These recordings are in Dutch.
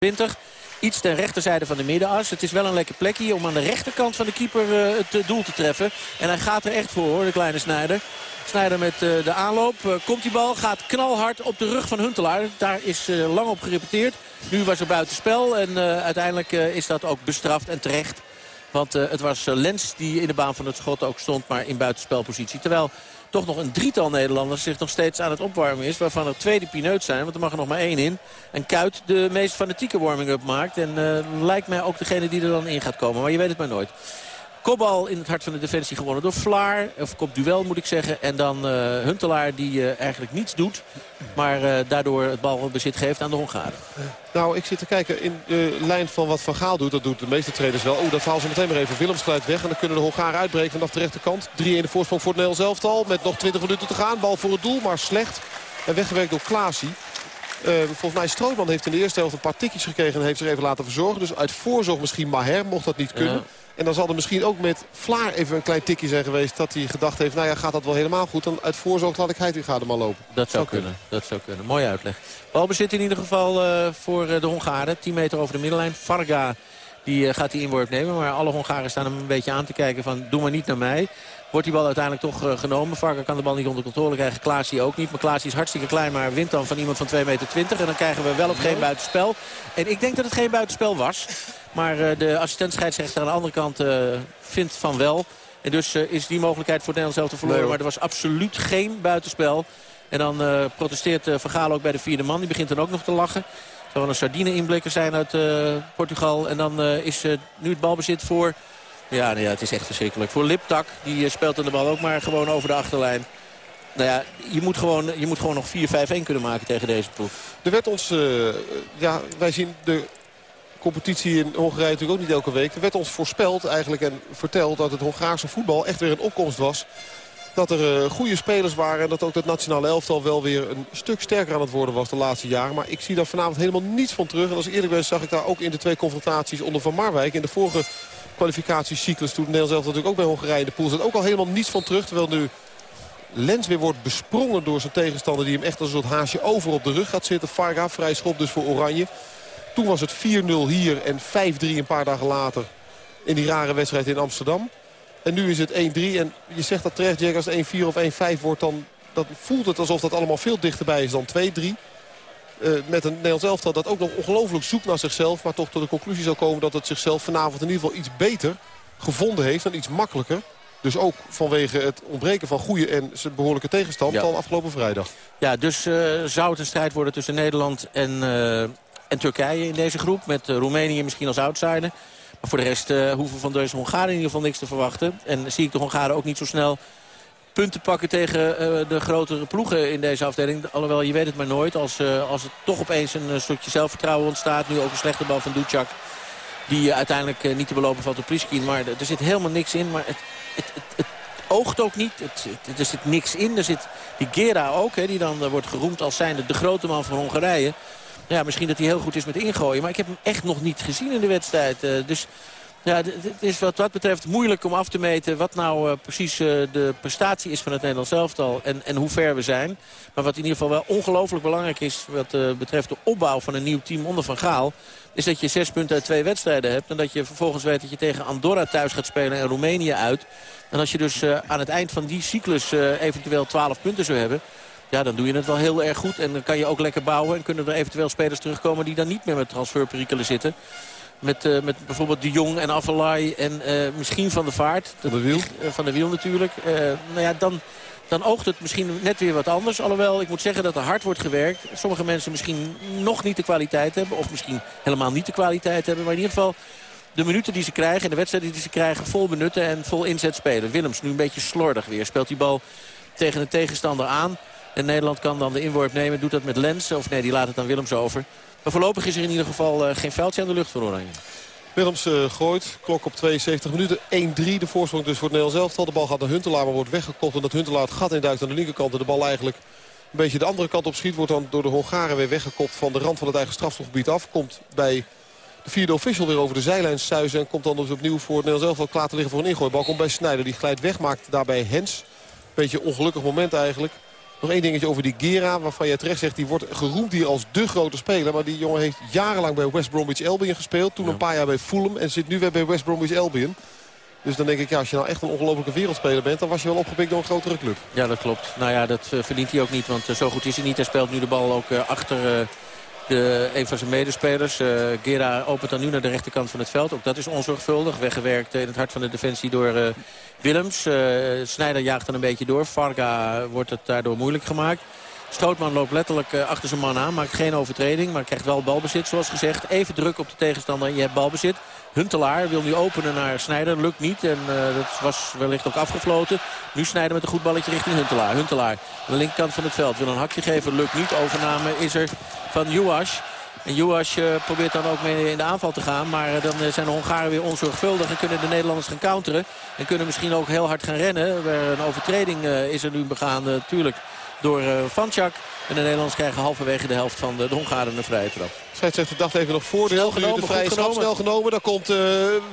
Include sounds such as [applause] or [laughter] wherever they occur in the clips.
20. Iets ten rechterzijde van de middenas. Het is wel een lekker plekje om aan de rechterkant van de keeper uh, het doel te treffen. En hij gaat er echt voor hoor, de kleine Snijder. Snijder met uh, de aanloop. Komt die bal, gaat knalhard op de rug van Huntelaar. Daar is lang op gerepeteerd. Nu was er buitenspel en uiteindelijk is dat ook bestraft en terecht. Want het was Lens die in de baan van het schot ook stond, maar in buitenspelpositie. Terwijl toch nog een drietal Nederlanders zich nog steeds aan het opwarmen is. Waarvan er twee de pineut zijn, want er mag er nog maar één in. En Kuit de meest fanatieke warming-up maakt. En uh, lijkt mij ook degene die er dan in gaat komen. Maar je weet het maar nooit. Kopbal in het hart van de defensie gewonnen door Vlaar. Of kopduel moet ik zeggen. En dan uh, Huntelaar die uh, eigenlijk niets doet. Maar uh, daardoor het balbezit geeft aan de Hongaren. Nou, ik zit te kijken in de lijn van wat Van Gaal doet. Dat doet de meeste trainers wel. Oeh, dat valt ze meteen weer even. Willems glijdt weg. En dan kunnen de Hongaren uitbreken vanaf de rechterkant. 3-1 de voorsprong voor het Nederlands elftal. Met nog 20 minuten te gaan. Bal voor het doel, maar slecht. En weggewerkt door Klaasie. Uh, volgens mij Strootman heeft in de eerste helft een paar tikjes gekregen en heeft zich even laten verzorgen. Dus uit voorzorg misschien Maher mocht dat niet kunnen. Ja. En dan zal er misschien ook met Vlaar even een klein tikje zijn geweest... dat hij gedacht heeft, nou ja, gaat dat wel helemaal goed. Dan uit voorzorg laat ik Heitinga er maar lopen. Dat zou, kunnen. Dat zou kunnen. Mooie uitleg. Balbezit in ieder geval uh, voor de Hongaren. 10 meter over de middenlijn. Varga die uh, gaat die inworp nemen. Maar alle Hongaren staan hem een beetje aan te kijken van... doe maar niet naar mij. Wordt die bal uiteindelijk toch uh, genomen. Varga kan de bal niet onder controle krijgen. Klaasie ook niet. Maar Klaasie is hartstikke klein. Maar wint dan van iemand van 2,20 meter. En dan krijgen we wel of geen buitenspel. En ik denk dat het geen buitenspel was. Maar uh, de assistent scheidsrechter aan de andere kant uh, vindt van wel. En dus uh, is die mogelijkheid voor Nederland zelf te verloren. Nee, maar er was absoluut geen buitenspel. En dan protesteert Van Gaal ook bij de vierde man. Die begint dan ook nog te lachen. Zou een sardine inblikker zijn uit Portugal. En dan is nu het balbezit voor... Ja, nee, ja, het is echt verschrikkelijk. Voor Liptak, die speelt de bal ook maar gewoon over de achterlijn. Nou ja, je moet gewoon, je moet gewoon nog 4-5-1 kunnen maken tegen deze ploeg. Er werd ons, ja, wij zien de competitie in Hongarije natuurlijk ook niet elke week. Er werd ons voorspeld eigenlijk en verteld dat het Hongaarse voetbal echt weer een opkomst was. Dat er uh, goede spelers waren en dat ook het nationale elftal wel weer een stuk sterker aan het worden was de laatste jaren. Maar ik zie daar vanavond helemaal niets van terug. En als eerlijk ben zag ik daar ook in de twee confrontaties onder Van Marwijk. In de vorige kwalificatiecyclus toen Nederland zelf natuurlijk ook bij Hongarije in de pool zat. Ook al helemaal niets van terug. Terwijl nu Lens weer wordt besprongen door zijn tegenstander die hem echt als een soort haasje over op de rug gaat zitten. Farga vrij schop dus voor Oranje. Toen was het 4-0 hier en 5-3 een paar dagen later in die rare wedstrijd in Amsterdam. En nu is het 1-3 en je zegt dat terecht, Jack, als het 1-4 of 1-5 wordt... dan dat voelt het alsof dat allemaal veel dichterbij is dan 2-3. Uh, eh, met een Nederlands elftal dat ook nog ongelooflijk zoekt naar zichzelf... maar toch tot de conclusie zal komen dat het zichzelf vanavond in ieder geval iets beter gevonden heeft... en iets makkelijker. Dus ook vanwege het ontbreken van goede en behoorlijke tegenstand ja. dan afgelopen vrijdag. Ja, dus uh, zou het een strijd worden tussen Nederland en, uh, en Turkije in deze groep. Met uh, Roemenië misschien als outsider. Maar voor de rest uh, hoeven van deze Hongaren in ieder geval niks te verwachten. En zie ik de Hongaren ook niet zo snel punten pakken tegen uh, de grotere ploegen in deze afdeling. Alhoewel, je weet het maar nooit. Als, als er toch opeens een stukje zelfvertrouwen ontstaat. Nu ook een slechte bal van Ducjak. Die uiteindelijk niet te belopen valt op Priskin. Maar er zit helemaal niks in. Maar het, het, het, oogt ook niet. Er zit niks in. Er zit die Gera ook, hè, die dan wordt geroemd als zijnde de grote man van Hongarije. Ja, misschien dat hij heel goed is met ingooien. Maar ik heb hem echt nog niet gezien in de wedstrijd. Uh, dus ja, het is wat dat betreft moeilijk om af te meten... wat nou uh, precies uh, de prestatie is van het Nederlands elftal en, en hoe ver we zijn. Maar wat in ieder geval wel ongelooflijk belangrijk is... wat betreft de opbouw van een nieuw team onder Van Gaal... is dat je zes punten uit twee wedstrijden hebt... en dat je vervolgens weet dat je tegen Andorra thuis gaat spelen en Roemenië uit. En als je dus aan het eind van die cyclus eventueel 12 punten zou hebben... Ja, dan doe je het wel heel erg goed. En dan kan je ook lekker bouwen. En kunnen er eventueel spelers terugkomen die dan niet meer met transferperikelen zitten. Met, uh, met bijvoorbeeld De Jong en Avalai en uh, misschien Van de Vaart. Van de Wiel. Uh, van de Wiel natuurlijk. nou ja, dan, dan oogt het misschien net weer wat anders. Alhoewel, ik moet zeggen dat er hard wordt gewerkt. Sommige mensen misschien nog niet de kwaliteit hebben. Of misschien helemaal niet de kwaliteit hebben. Maar in ieder geval de minuten die ze krijgen en de wedstrijden die ze krijgen vol benutten en vol inzet spelen. Willems nu een beetje slordig weer. Speelt die bal tegen de tegenstander aan. En Nederland kan dan de inworp nemen. Doet dat met Lens. Of nee, die laat het dan Willems over. Maar voorlopig is er in ieder geval uh, geen veldje aan de lucht voor Oranje. Willems uh, gooit. Klok op 72 minuten. 1-3 de voorsprong dus voor het Nederlands elftal. De bal gaat naar Huntelaar, maar wordt weggekocht. En dat Huntelaar het gat induikt aan de linkerkant. En de bal eigenlijk een beetje de andere kant op schiet. Wordt dan door de Hongaren weer weggekopt van de rand van het eigen strafstofgebied af. Komt bij de vierde official weer over de zijlijn suizen. En komt dan dus opnieuw voor het Nederlands elftal klaar te liggen voor een ingooibal. Komt bij Snijder. Die glijdt weg. Maakt daarbij Hens. Beetje ongelukkig moment eigenlijk. Nog één dingetje over die Gera, waarvan jij terecht zegt... die wordt geroemd hier als de grote speler. Maar die jongen heeft jarenlang bij West Bromwich Albion gespeeld. Toen een paar jaar bij Fulham en zit nu weer bij West Bromwich Albion. Dus dan denk ik, ja, als je nou echt een ongelofelijke wereldspeler bent... dan was je wel opgepikt door een grotere club. Ja, dat klopt. Nou ja, dat uh, verdient hij ook niet, want uh, zo goed is hij niet. Hij speelt nu de bal ook uh, achter de, een van zijn medespelers. Gera opent dan nu naar de rechterkant van het veld. Ook dat is onzorgvuldig. Weggewerkt in het hart van de defensie door Willems. Snijder jaagt dan een beetje door. Varga wordt het daardoor moeilijk gemaakt. Strootman loopt letterlijk achter zijn man aan. Maakt geen overtreding, maar krijgt wel balbezit zoals gezegd. Even druk op de tegenstander. Je hebt balbezit. Huntelaar wil nu openen naar Snijder. Lukt niet en uh, dat was wellicht ook afgefloten. Nu Snijder met een goed balletje richting Huntelaar. Huntelaar aan de linkerkant van het veld wil een hakje geven. Lukt niet. Overname is er van Juas. En Juas uh, probeert dan ook mee in de aanval te gaan. Maar uh, dan zijn de Hongaren weer onzorgvuldig. En kunnen de Nederlanders gaan counteren. En kunnen misschien ook heel hard gaan rennen. Een overtreding is er nu begaan natuurlijk door Vanchak. En de Nederlanders krijgen halverwege de helft van de, de Hongaren een vrije trap. Scheidsrechter dacht even nog voordeel. Snel genomen, de vrije snel, snel genomen. Dan komt uh,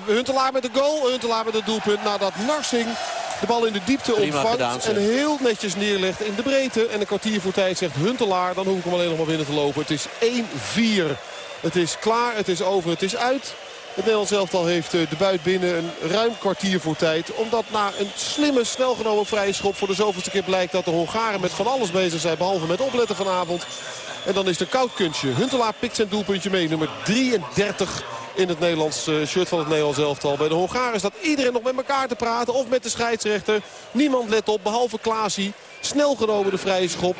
Huntelaar met de goal. Huntelaar met het doelpunt nadat Narsing de bal in de diepte Prima ontvangt. en heel netjes neerlegt in de breedte. En een kwartier voor tijd zegt Huntelaar. Dan hoef ik hem alleen nog maar binnen te lopen. Het is 1-4. Het is klaar, het is over, het is uit. Het Nederlands elftal heeft eh, de buit binnen een ruim kwartier voor tijd. Omdat na een slimme, snel genomen vrije schop voor de zoveelste keer blijkt dat de Hongaren met van alles bezig zijn. Behalve met opletten vanavond. En dan is de koud kunstje. Huntelaar pikt zijn doelpuntje mee. Nummer 33 in het Nederlands uh, shirt van het Nederlands elftal. Bij de Hongaren staat iedereen nog met elkaar te praten. Of met de scheidsrechter. Niemand let op, behalve Klaasie. Snel genomen de vrije schop.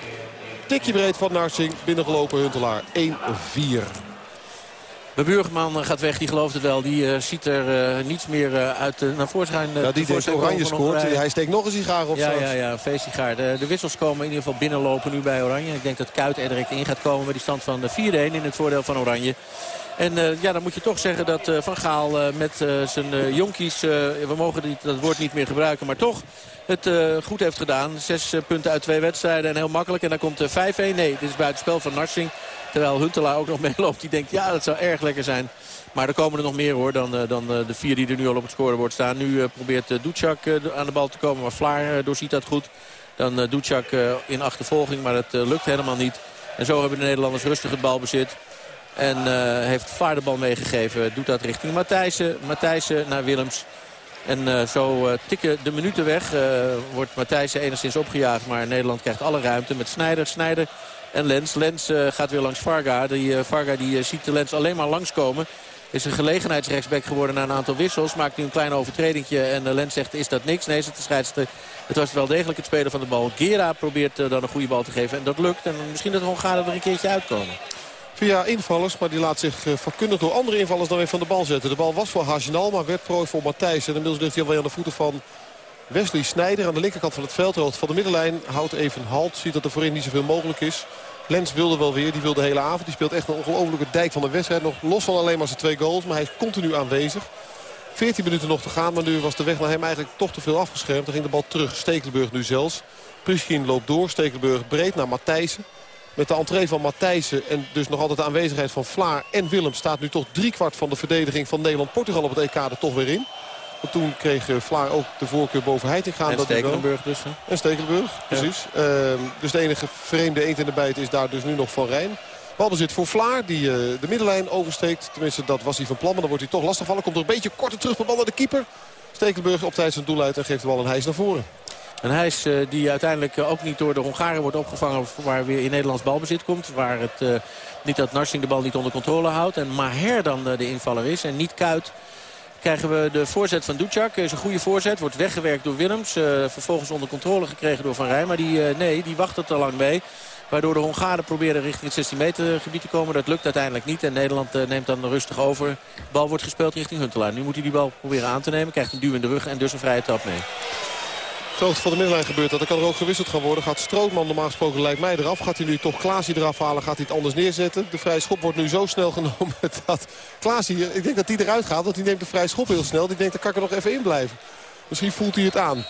Tikje breed van Narsing. Binnengelopen Huntelaar. 1-4. De buurman gaat weg, die gelooft het wel. Die uh, ziet er uh, niets meer uh, uit naar voorschijn. ja, die denkt Oranje scoort. Hij steekt nog een sigaar op. Ja, ja, ja, een feestsigaar. De, de, wissels komen in ieder geval binnenlopen nu bij Oranje. Ik denk dat Kuit er direct in gaat komen met die stand van 4-1 in het voordeel van Oranje. En ja, dan moet je toch zeggen dat Van Gaal met zijn jonkies... we mogen dat woord niet meer gebruiken, maar toch het goed heeft gedaan. Zes punten uit twee wedstrijden en heel makkelijk. En dan komt 5-1. Nee, dit is buitenspel van Narsing. Terwijl Huntelaar ook nog [laughs] meeloopt. Die denkt, ja, dat zou erg lekker zijn. Maar er komen er nog meer hoor dan, eh, dan eh, de vier die er nu al op het scorebord staan. Nu eh, probeert Ducjak aan de bal te komen. Maar Vlaar doorziet dat goed. Dan uh, in achtervolging. Maar het lukt helemaal niet. En zo hebben de Nederlanders rustig het balbezit. En heeft Vlaar de bal meegegeven. Doet dat richting Matthijssen. Matthijssen naar Willems. En zo tikken de minuten weg. wordt Matthijssen enigszins opgejaagd. Maar Nederland krijgt alle ruimte met Snijder. Snijder en Lens. Lens gaat weer langs Varga. Die, Varga die, ziet de Lens alleen maar langskomen. Is een gelegenheidsrechtsback geworden na een aantal wissels. Maakt nu een klein overtredingje. En Lens zegt, is dat niks? Nee, zegt de scheidsrechter. Het was wel degelijk het spelen van de bal. Gera probeert dan een goede bal te geven. En dat lukt. En misschien dat Hongaren er een keertje uitkomen. Via invallers, maar die laat zich vakkundig door andere invallers dan weer van de bal zetten. De bal was voor Hagenal, maar werd prooi voor Matthijs. En inmiddels ligt hij alweer aan de voeten van Wesley Snijder aan de linkerkant van het veld. Van de middenlijn houdt even halt. Ziet dat er voorin niet zoveel mogelijk is. Lens wilde wel weer, die wilde de hele avond. Die speelt echt een ongelofelijke dijk van de wedstrijd. Nog los van alleen maar zijn twee goals, maar hij is continu aanwezig. 14 minuten nog te gaan, maar nu was de weg naar hem eigenlijk toch te veel afgeschermd. Dan ging de bal terug, Stekelenburg nu zelfs. Priskin loopt door, Stekelenburg breed naar Matthijssen. Met de entree van Matthijssen en dus nog altijd de aanwezigheid van Vlaar en Willem... staat nu toch driekwart van de verdediging van Nederland-Portugal op het EK er toch weer in. Want toen kreeg eh, Vlaar ook de voorkeur boven Heitinga. En Stekelenburg dus. En Stekelenburg, precies. Ja. Uh, dus de enige vreemde eend in de bijt is daar dus nu nog Van Rijn. Balbezit voor Vlaar, die uh, de middenlijn oversteekt. Tenminste, dat was hij van plan, maar dan wordt hij toch lastig vallen. Komt er een beetje korter terug, bal naar de keeper. Stekelenburg op tijd zijn doel uit en geeft de bal een hijs naar voren. Een hijs uh, die uiteindelijk ook niet door de Hongaren wordt opgevangen... waar weer in Nederlands balbezit komt. Waar het uh, niet dat Narsing de bal niet onder controle houdt. En Maher dan de invaller is en niet Kuit krijgen we de voorzet van Ducjak. is een goede voorzet. Wordt weggewerkt door Willems. Vervolgens onder controle gekregen door Van Rij. Maar die, nee, die wacht er te lang mee. Waardoor de Hongaren proberen richting het 16 meter gebied te komen. Dat lukt uiteindelijk niet. En Nederland neemt dan rustig over. De bal wordt gespeeld richting Huntelaar. Nu moet hij die bal proberen aan te nemen. Krijgt een duw in de rug en dus een vrije trap mee. Het van de middenlijn gebeurt dat. Er kan er ook gewisseld gaan worden. Gaat Strootman normaal gesproken lijkt mij eraf. Gaat hij nu toch Klaasie eraf halen? Gaat hij het anders neerzetten? De vrije schop wordt nu zo snel [laughs] genomen dat Klaasie... Ik denk dat hij eruit gaat, want hij neemt de vrije schop heel snel. Die denkt, dan kan ik er nog even in blijven. Misschien voelt hij het aan.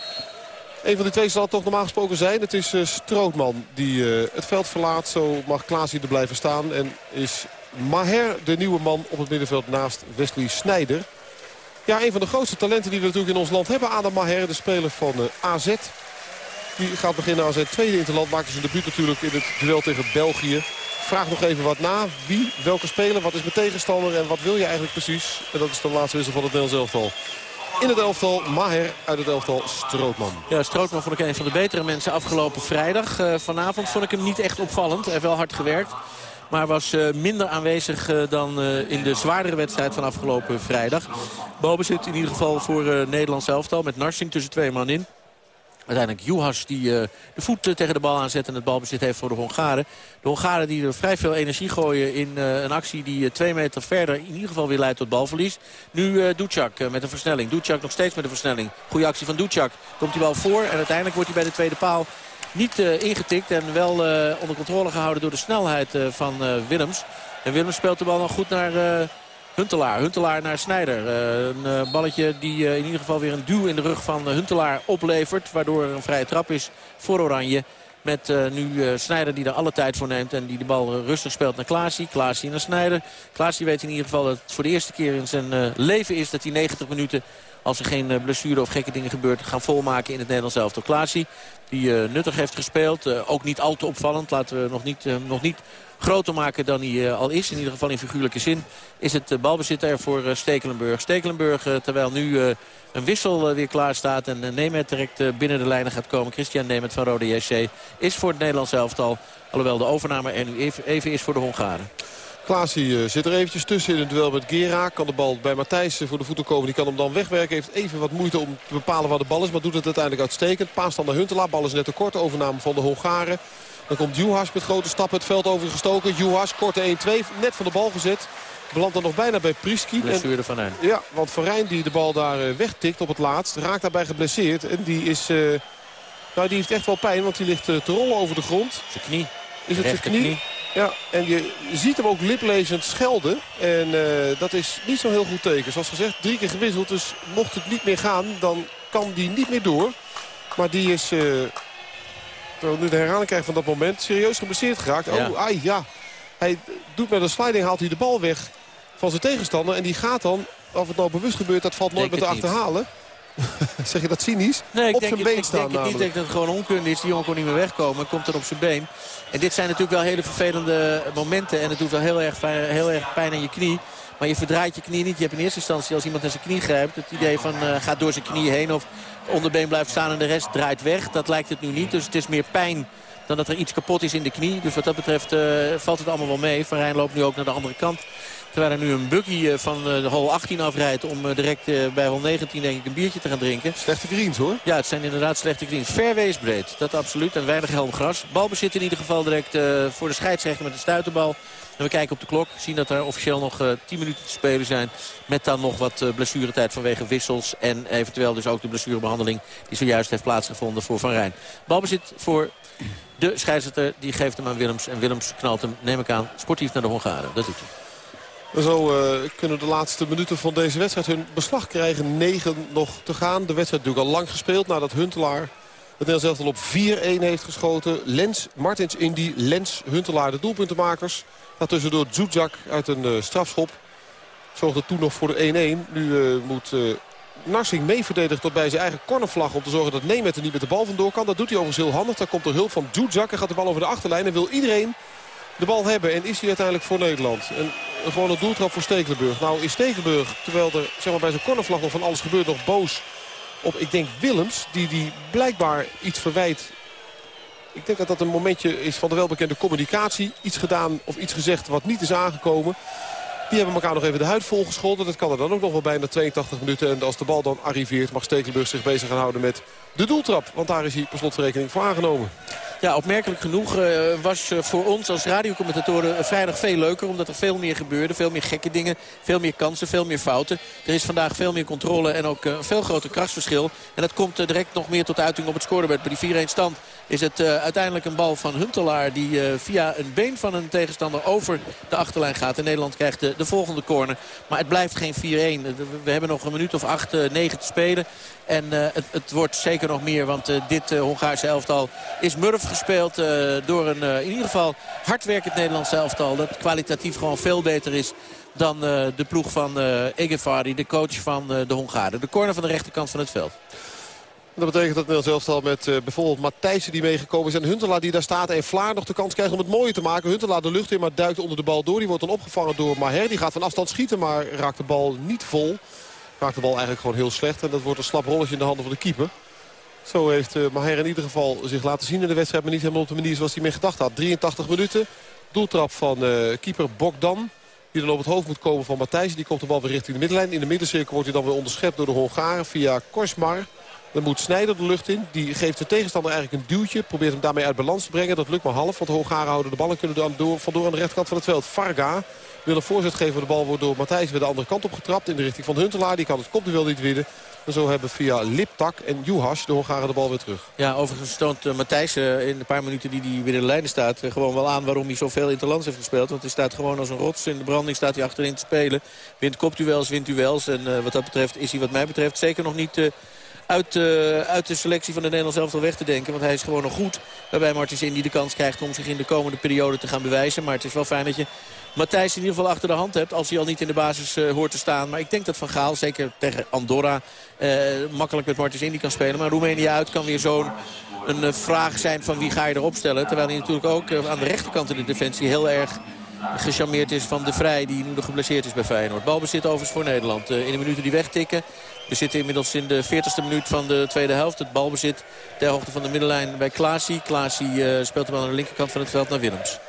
Een van de twee zal het toch normaal gesproken zijn. Het is uh, Strootman die uh, het veld verlaat. Zo mag Klaasie er blijven staan. En is Maher de nieuwe man op het middenveld naast Wesley Snijder. Ja, een van de grootste talenten die we natuurlijk in ons land hebben. Adam Maher, de speler van uh, AZ. Die gaat beginnen aan zijn tweede interland. Maakte zijn debuut natuurlijk in het duel tegen België. Vraag nog even wat na. Wie, welke speler, wat is mijn tegenstander en wat wil je eigenlijk precies? En dat is de laatste wissel van het Nederlands elftal. In het elftal Maher uit het elftal Strootman. Ja, Strootman vond ik een van de betere mensen afgelopen vrijdag. Uh, vanavond vond ik hem niet echt opvallend. Hij heeft wel hard gewerkt. Maar was uh, minder aanwezig uh, dan in de zwaardere wedstrijd van afgelopen vrijdag. zit in ieder geval voor Nederlands elftal met Narsing tussen twee man in. Uiteindelijk Juhas die de voet tegen de bal aanzet en het balbezit heeft voor de Hongaren. De Hongaren die er vrij veel energie gooien in een actie die twee meter verder in ieder geval weer leidt tot balverlies. Nu Ducak met een versnelling. Ducak nog steeds met een versnelling. Goede actie van Ducak. Komt die bal voor en uiteindelijk wordt hij bij de tweede paal niet ingetikt. En wel onder controle gehouden door de snelheid van Willems. En Willems speelt de bal nog goed naar... Huntelaar. Huntelaar naar Snijder. Een balletje die in ieder geval weer een duw in de rug van Huntelaar oplevert. Waardoor er een vrije trap is voor Oranje. Met nu Snijder die er alle tijd voor neemt. En die de bal rustig speelt naar Klaasie. Klaasie naar Snijder. Klaasie weet in ieder geval dat het voor de eerste keer in zijn leven is dat hij 90 minuten als er geen blessure of gekke dingen gebeurt, gaan volmaken in het Nederlands elftal. Klaasie, die nuttig heeft gespeeld. ook niet al te opvallend. Laten we nog niet, nog niet groter maken dan hij eh, al is. In ieder geval in figuurlijke zin is het eh, balbezit er voor eh, Stekelenburg. Stekelenburg, terwijl nu een wissel weer klaar staat en Nemet direct binnen de lijnen gaat komen. Christian Nemet van Rode JC is voor het Nederlands elftal. Alhoewel de overname er nu even is voor de Hongaren. Klaasie zit er eventjes tussen in het duel met Gera. Kan de bal bij Matthijs voor de voeten komen. Die kan hem dan wegwerken. Heeft even wat moeite om te bepalen waar de bal is. Maar doet het uiteindelijk uitstekend. Paas dan naar Huntelaar. Bal is net te kort. Overname van de Hongaren. Dan komt Juhas met grote stappen het veld overgestoken. Juhas, korte 1-2, net van de bal gezet. Belandt dan nog bijna bij Priski. Blessure van Rijn. Ja, want Van Rijn die de bal daar eh, wegtikt op het laatst. Raakt daarbij geblesseerd. En die is... Uh, nou, die heeft echt wel pijn, want die ligt uh, te rollen over de grond. Zijn knie. Is het zijn knie? knie? Ja, en je ziet hem ook liplezend schelden. En uh, dat is niet zo'n heel goed teken. Zoals gezegd, drie keer gewisseld. Dus mocht het niet meer gaan, dan kan die niet meer door. Maar die is Terwijl nu de herhaling krijgt van dat moment. Serieus geblesseerd geraakt. Oh, ai, ja. Hij doet met een sliding, haalt hij de bal weg van zijn tegenstander. En die gaat dan, of het nou bewust gebeurt, dat valt nooit met te achterhalen. [laughs] zeg je dat cynisch? Nee, ik op denk, zijn been ik staan denk niet. Ik dat het gewoon onkunde is. Die jongen kon niet meer wegkomen. Komt dan op zijn been. En dit zijn natuurlijk wel hele vervelende momenten. En het doet wel heel erg, heel erg pijn aan je knie. Maar je verdraait je knie niet. Je hebt in eerste instantie als iemand naar zijn knie grijpt... het idee van uh, gaat door zijn knie heen of onderbeen blijft staan en de rest draait weg. Dat lijkt het nu niet. Dus het is meer pijn dan dat er iets kapot is in de knie. Dus wat dat betreft uh, valt het allemaal wel mee. Van loopt nu ook naar de andere kant. Terwijl er nu een buggy eh, van de hol 18 afrijdt om direct bij hol 19 denk ik een biertje te gaan drinken. Slechte greens hoor. Ja, het zijn inderdaad slechte greens. Fairways breed, dat absoluut. En weinig helmgras. Balbezit in ieder geval direct voor de scheidsrechter met de stuiterbal. En we kijken op de klok. Zien dat er officieel nog uh, eh, 10 minuten te spelen zijn. Met dan nog wat uh, blessuretijd vanwege wissels. En eventueel dus ook de blessurebehandeling die zojuist heeft plaatsgevonden voor Van Rijn. Balbezit voor de scheidsrechter. Die geeft hem aan Willems. En Willems knalt hem, neem ik aan, sportief naar de Hongaren. Dat doet hij. Zo uh, kunnen de laatste minuten van deze wedstrijd hun beslag krijgen. 9 nog te gaan. De wedstrijd natuurlijk al lang gespeeld nadat Huntelaar het Nederlands elftal op 4-1 heeft geschoten. Lens, Martins Indy, Lens, Huntelaar de doelpuntenmakers. Daartussendoor Zuzak uit een uh, strafschop. Zorgde toen nog voor de 1-1. Nu uh, moet Narsing mee verdedigen tot bij zijn eigen cornervlag... om te zorgen dat Nemet er niet met de bal vandoor kan. Dat doet hij overigens heel handig. Daar komt er hulp van Zuzak en gaat de bal over de achterlijn. En wil iedereen de bal hebben. En is hij uiteindelijk voor Nederland. En een doeltrap voor Stekelenburg. Nou is Stekelenburg, terwijl er zeg maar, bij zijn cornervlag nog van alles gebeurt... nog boos op, ik denk, Willems. Die, die blijkbaar iets verwijt ik denk dat dat een momentje is van de welbekende communicatie. Iets gedaan of iets gezegd wat niet is aangekomen. Die hebben elkaar nog even de huid volgescholden. Dat kan er dan ook nog wel bijna 82 minuten. En als de bal dan arriveert mag Stekelenburg zich bezig gaan houden met de doeltrap. Want daar is hij per slotverrekening voor aangenomen. Ja, opmerkelijk genoeg uh, was uh, voor ons als radiocommentatoren vrijdag veel leuker. Omdat er veel meer gebeurde. Veel meer gekke dingen. Veel meer kansen. Veel meer fouten. Er is vandaag veel meer controle en ook uh, een veel groter krachtsverschil. En dat komt direct nog meer tot uiting op het scorebord. Bij die 4-1 stand is het uiteindelijk een bal van Huntelaar. Die via een been van een tegenstander over de achterlijn gaat. En Nederland krijgt de, de volgende corner. Maar het blijft geen 4-1. We hebben nog een minuut of 8, 9 te spelen. En het, het, wordt zeker nog meer. Want dit Hongaarse elftal is Murf gespeeld door een in ieder geval hardwerkend Nederlands elftal. Dat kwalitatief gewoon veel beter is dan de ploeg van uh, de coach van de Hongaren. De corner van de rechterkant van het veld. Dat betekent dat Nederland zelfs al met uh, bijvoorbeeld Matthijssen die meegekomen is. En Huntelaar die daar staat. En Vlaar nog de kans krijgt om het mooie te maken. Huntelaar de lucht in, maar duikt onder de bal door. Die wordt dan opgevangen door Maher. Die gaat van afstand schieten, maar raakt de bal niet vol. Raakt de bal eigenlijk gewoon heel slecht. En dat wordt een slap rolletje in de handen van de keeper. Zo heeft uh, Maher in ieder geval zich laten zien in de wedstrijd. Maar niet helemaal op de manier zoals hij mee gedacht had. 83 minuten. Doeltrap van uh, keeper Bogdan. Die dan op het hoofd moet komen van Matthijs. Die komt de bal weer richting de middenlijn. In de middencirkel wordt hij dan weer onderschept door de Hongaren via Korsmar. Dan moet Snijder de lucht in. Die geeft de tegenstander eigenlijk een duwtje. Probeert hem daarmee uit balans te brengen. Dat lukt maar half. Want de Hongaren houden de bal en kunnen dan door, vandoor aan de rechterkant van het veld. Farga wil een voorzet geven. De bal wordt door Matthijs weer de andere kant op getrapt. In de richting van Huntelaar. Die kan het kopduel niet winnen. En zo hebben via Liptak en Juhas de Hongaren de bal weer terug. Ja, overigens toont uh, Matthijs uh, in de paar minuten die hij weer in de lijnen staat... Uh, gewoon wel aan waarom hij zoveel interlands heeft gespeeld. Want hij staat gewoon als een rots. In de branding staat hij achterin te spelen. Wint kopduels, wint duels. En wat dat betreft is hij wat mij betreft zeker nog niet uit, uh, uit de selectie van de Nederlands elftal weg te denken. Want hij is gewoon nog goed. Waarbij Martins Indy de kans krijgt om zich in de komende periode te gaan bewijzen. Maar het is wel fijn dat je Matthijs in ieder geval achter de hand hebt. Als hij al niet in de basis uh, hoort te staan. Maar ik denk dat Van Gaal, zeker tegen Andorra, uh, makkelijk met Martins Indy kan spelen. Maar Roemenië uit kan weer zo'n een vraag zijn van wie ga je erop stellen. Terwijl hij natuurlijk ook aan de rechterkant in de defensie heel erg gecharmeerd is van de Vrij die nu geblesseerd is bij Feyenoord. Balbezit overigens voor Nederland. in de minuten die wegtikken we zitten inmiddels in de 40ste minuut van de tweede helft. Het balbezit ter hoogte van de middenlijn bij Klaasie. Klaasie uh, speelt de bal aan de linkerkant van het veld naar Willems.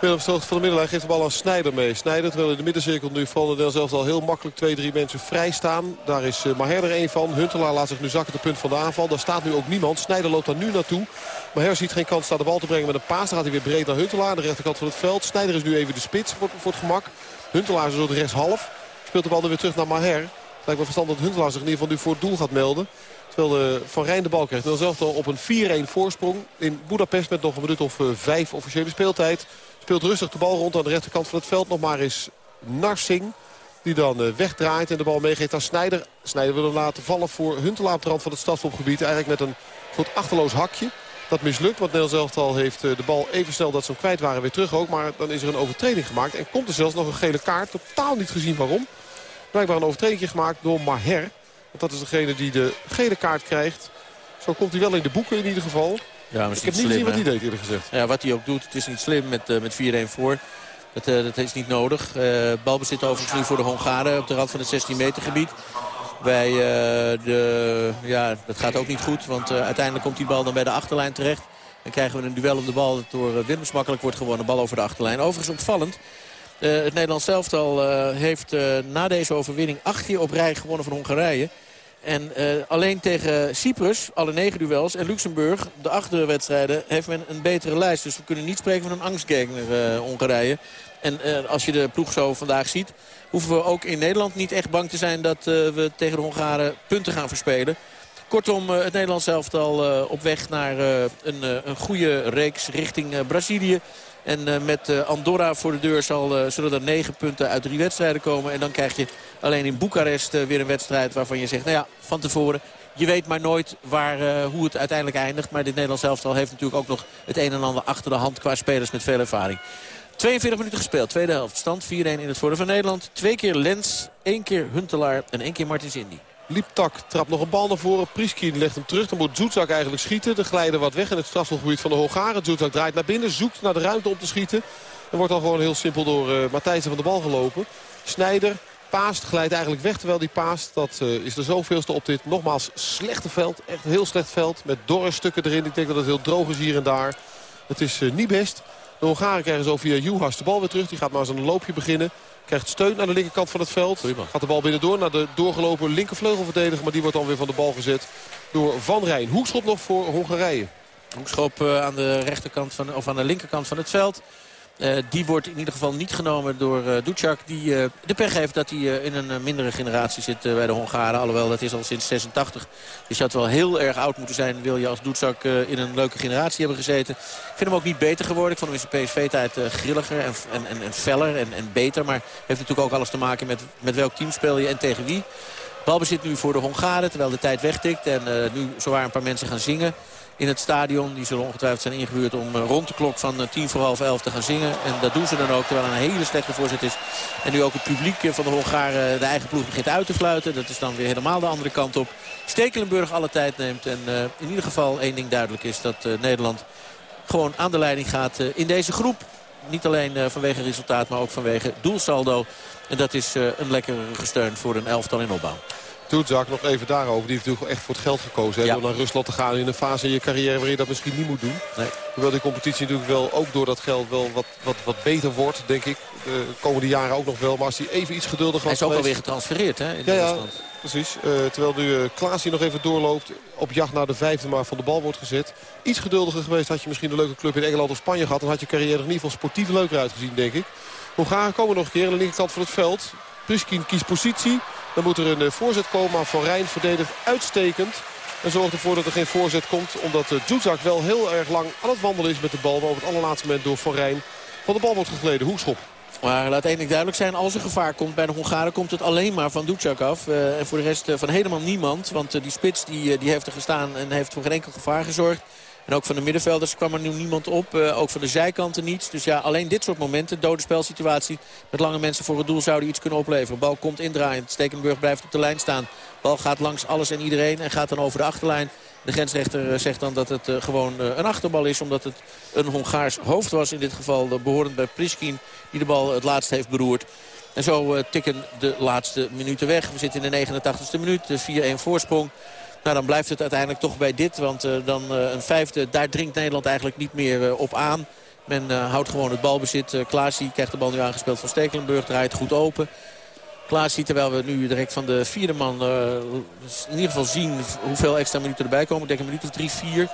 Willems van de middenlijn geeft de bal aan Snijder mee. Snijder, terwijl in de middencirkel nu van de zelfs al heel makkelijk twee, drie mensen vrij staan. Daar is uh, Maher er een van. Huntelaar laat zich nu zakken het punt van de aanval. Daar staat nu ook niemand. Snijder loopt daar nu naartoe. Maher ziet geen kans daar de bal te brengen met een paas. Dan gaat hij weer breed naar Huntelaar aan de rechterkant van het veld. Snijder is nu even de spits voor, voor het gemak. Huntelaar is zo de rechtshalf. Speelt de bal er weer terug naar Maher. Lijkt me verstandig dat Huntelaar zich in ieder geval nu voor het doel gaat melden. Terwijl de Van Rijn de bal krijgt. Dan zelfs al op een 4-1 voorsprong in Budapest met nog een minuut of uh, vijf officiële speeltijd. Speelt rustig de bal rond aan de rechterkant van het veld. Nog maar eens Narsing. Die dan uh, wegdraait en de bal meegeeft aan Snijder. Snijder wil hem laten vallen voor Huntelaar op de rand van het stadsopgebied. Eigenlijk met een soort achterloos hakje. Dat mislukt, want Nederland elftal heeft de bal even snel dat ze hem kwijt waren weer terug ook. Maar dan is er een overtreding gemaakt en komt er zelfs nog een gele kaart. Totaal niet gezien waarom blijkbaar een overtreding gemaakt door Maher. Want dat is degene die de gele kaart krijgt. Zo komt hij wel in de boeken in ieder geval. Ja, ik heb niet gezien wat hij deed eerlijk gezegd. Ja, wat hij ook doet, het is niet slim met, uh, met 4-1 voor. Dat, uh, dat is niet nodig. Uh, balbezit overigens nu voor de Hongaren op de rand van het 16 meter gebied. Bij de... Ja, dat gaat ook niet goed. Want uiteindelijk komt die bal dan bij de achterlijn terecht. Dan krijgen we een duel om de bal dat door Willems makkelijk wordt gewonnen. Bal over de achterlijn. Overigens opvallend. Uh, het Nederlands elftal uh, heeft uh, na deze overwinning acht keer op rij gewonnen van Hongarije. En alleen tegen Cyprus, alle negen duels, en Luxemburg, de achtste wedstrijden, heeft men een betere lijst. Dus we kunnen niet spreken van een angstgegner Hongarije. En als je de ploeg zo vandaag ziet, hoeven we ook in Nederland niet echt bang te zijn dat we tegen de Hongaren punten gaan verspelen. Kortom, het Nederlands elftal op weg naar een, een goede reeks richting Brazilië. En uh, met uh, Andorra voor de deur zal, uh, zullen er negen punten uit drie wedstrijden komen. En dan krijg je alleen in Boekarest weer een wedstrijd waarvan je zegt... nou ja, van tevoren, je weet maar nooit waar, hoe het uiteindelijk eindigt. Maar dit Nederlands elftal heeft natuurlijk ook nog het een en ander achter de hand... qua spelers met veel ervaring. 42 minuten gespeeld, tweede helft. Stand 4-1 in het voordeel van Nederland. Twee keer Lens, één keer Huntelaar en één keer Martins Indy. Lieptak trapt nog een bal naar voren. Priskin legt hem terug. Dan moet Zoetzak eigenlijk schieten. De glijden wat weg in het strafselgebied van de Hongaren. Zoetzak draait naar binnen. Zoekt naar de ruimte om te schieten. En wordt dan gewoon heel simpel door uh, Matthijsen van de bal gelopen. Snijder paast, glijdt eigenlijk weg terwijl die paast. Dat uh, is de zoveelste op dit nogmaals slechte veld. Echt heel slecht veld. Met dorre stukken erin. Ik denk dat het heel droog is hier en daar. Het is uh, niet best. De Hongaren krijgen zo via Juhas de bal weer terug. Die gaat maar eens een loopje beginnen. Krijgt steun aan de linkerkant van het veld. Gaat de bal binnendoor naar de doorgelopen linkervleugelverdediger. Maar die wordt dan weer van de bal gezet door Van Rijn. Hoekschop nog voor Hongarije. Hoekschop eh, aan de rechterkant van, of aan de linkerkant van het veld. Uh, die wordt in ieder geval niet genomen door uh. Die uh, de pech heeft dat hij in een mindere generatie zit bij de Hongaren. Alhoewel, dat is al sinds 86. Dus je had wel heel erg oud moeten zijn. Wil je als Ducak in een leuke generatie hebben gezeten. Ik vind hem ook niet beter geworden. Ik vond hem in zijn PSV-tijd grilliger en, en, en, en feller en, en beter. Maar heeft natuurlijk ook alles te maken met, met welk team speel je en tegen wie. Balbezit nu voor de Hongaren terwijl de tijd wegtikt. En nu zowaar een paar mensen gaan zingen. In het stadion. Die zullen ongetwijfeld zijn ingehuurd om rond de klok van tien voor half elf te gaan zingen. En dat doen ze dan ook, terwijl een hele slechte voorzet is. En nu ook het publiek van de Hongaren de eigen ploeg begint uit te fluiten. Dat is dan weer helemaal de andere kant op. Stekelenburg alle tijd neemt. En in ieder geval één ding duidelijk is dat Nederland gewoon aan de leiding gaat in deze groep. Niet alleen vanwege resultaat, maar ook vanwege doelsaldo. En dat is een lekkere gesteun voor een elftal in opbouw. Toetzak, nog even daarover. Die heeft natuurlijk echt voor het geld gekozen. Ja. Door naar Rusland te gaan in een fase in je carrière waarin je dat misschien niet moet doen. Nee. Hoewel die competitie natuurlijk wel ook door dat geld wel wat, wat, wat beter wordt, denk ik. De komende jaren ook nog wel. Maar als hij even iets geduldiger was Hij is ook alweer getransfereerd hè, in ja, ja, precies. Uh, terwijl nu uh, Klaas hier nog even doorloopt. Op jacht naar de vijfde, maar van de bal wordt gezet. Iets geduldiger geweest had je misschien een leuke club in Engeland of Spanje gehad. Dan had je carrière er in ieder geval sportief leuker uitgezien, denk ik. Hongaren komen nog een keer aan de linkerkant van het veld. Priskin kiest positie. Dan moet er een uh, voorzet komen, Van Rijn verdedigt uitstekend. En zorgt ervoor dat er geen voorzet komt. Omdat uh, Djuzak wel heel erg lang aan het wandelen is met de bal. Maar op het allerlaatste moment door Van Rijn van de bal wordt gegleden. Hoekschop. Maar laat één ding duidelijk zijn. Als er gevaar komt bij de Hongaren komt het alleen maar van Ducjak af. Uh, en voor de rest van helemaal niemand. Want die spits die, die heeft er gestaan en heeft voor geen enkel gevaar gezorgd. En ook van de middenvelders kwam er nu niemand op. ook van de zijkanten niets. Dus ja, alleen dit soort momenten, dode spelsituatie... met lange mensen voor het doel zouden iets kunnen opleveren. Bal komt indraaiend. Stekenburg blijft op de lijn staan. Bal gaat langs alles en iedereen en gaat dan over de achterlijn. De grensrechter eh, zegt dan dat het eh, gewoon eh, een achterbal is. Omdat het een Hongaars hoofd was in dit geval. Behorend bij Priskin die de bal het laatst heeft beroerd. En zo tikken de laatste minuten weg. We zitten in de 89e minuut. De 4-1 voorsprong. Nou, dan blijft het uiteindelijk toch bij dit. Want dan een vijfde, daar dringt Nederland eigenlijk niet meer op aan. Men houdt gewoon het balbezit. Uh, Klaasie krijgt de bal nu aangespeeld van Stekelenburg. Draait goed open. Klaasie, terwijl we nu direct van de vierde man in ieder geval zien hoeveel extra minuten erbij komen. Ik denk een minuut of drie, vier.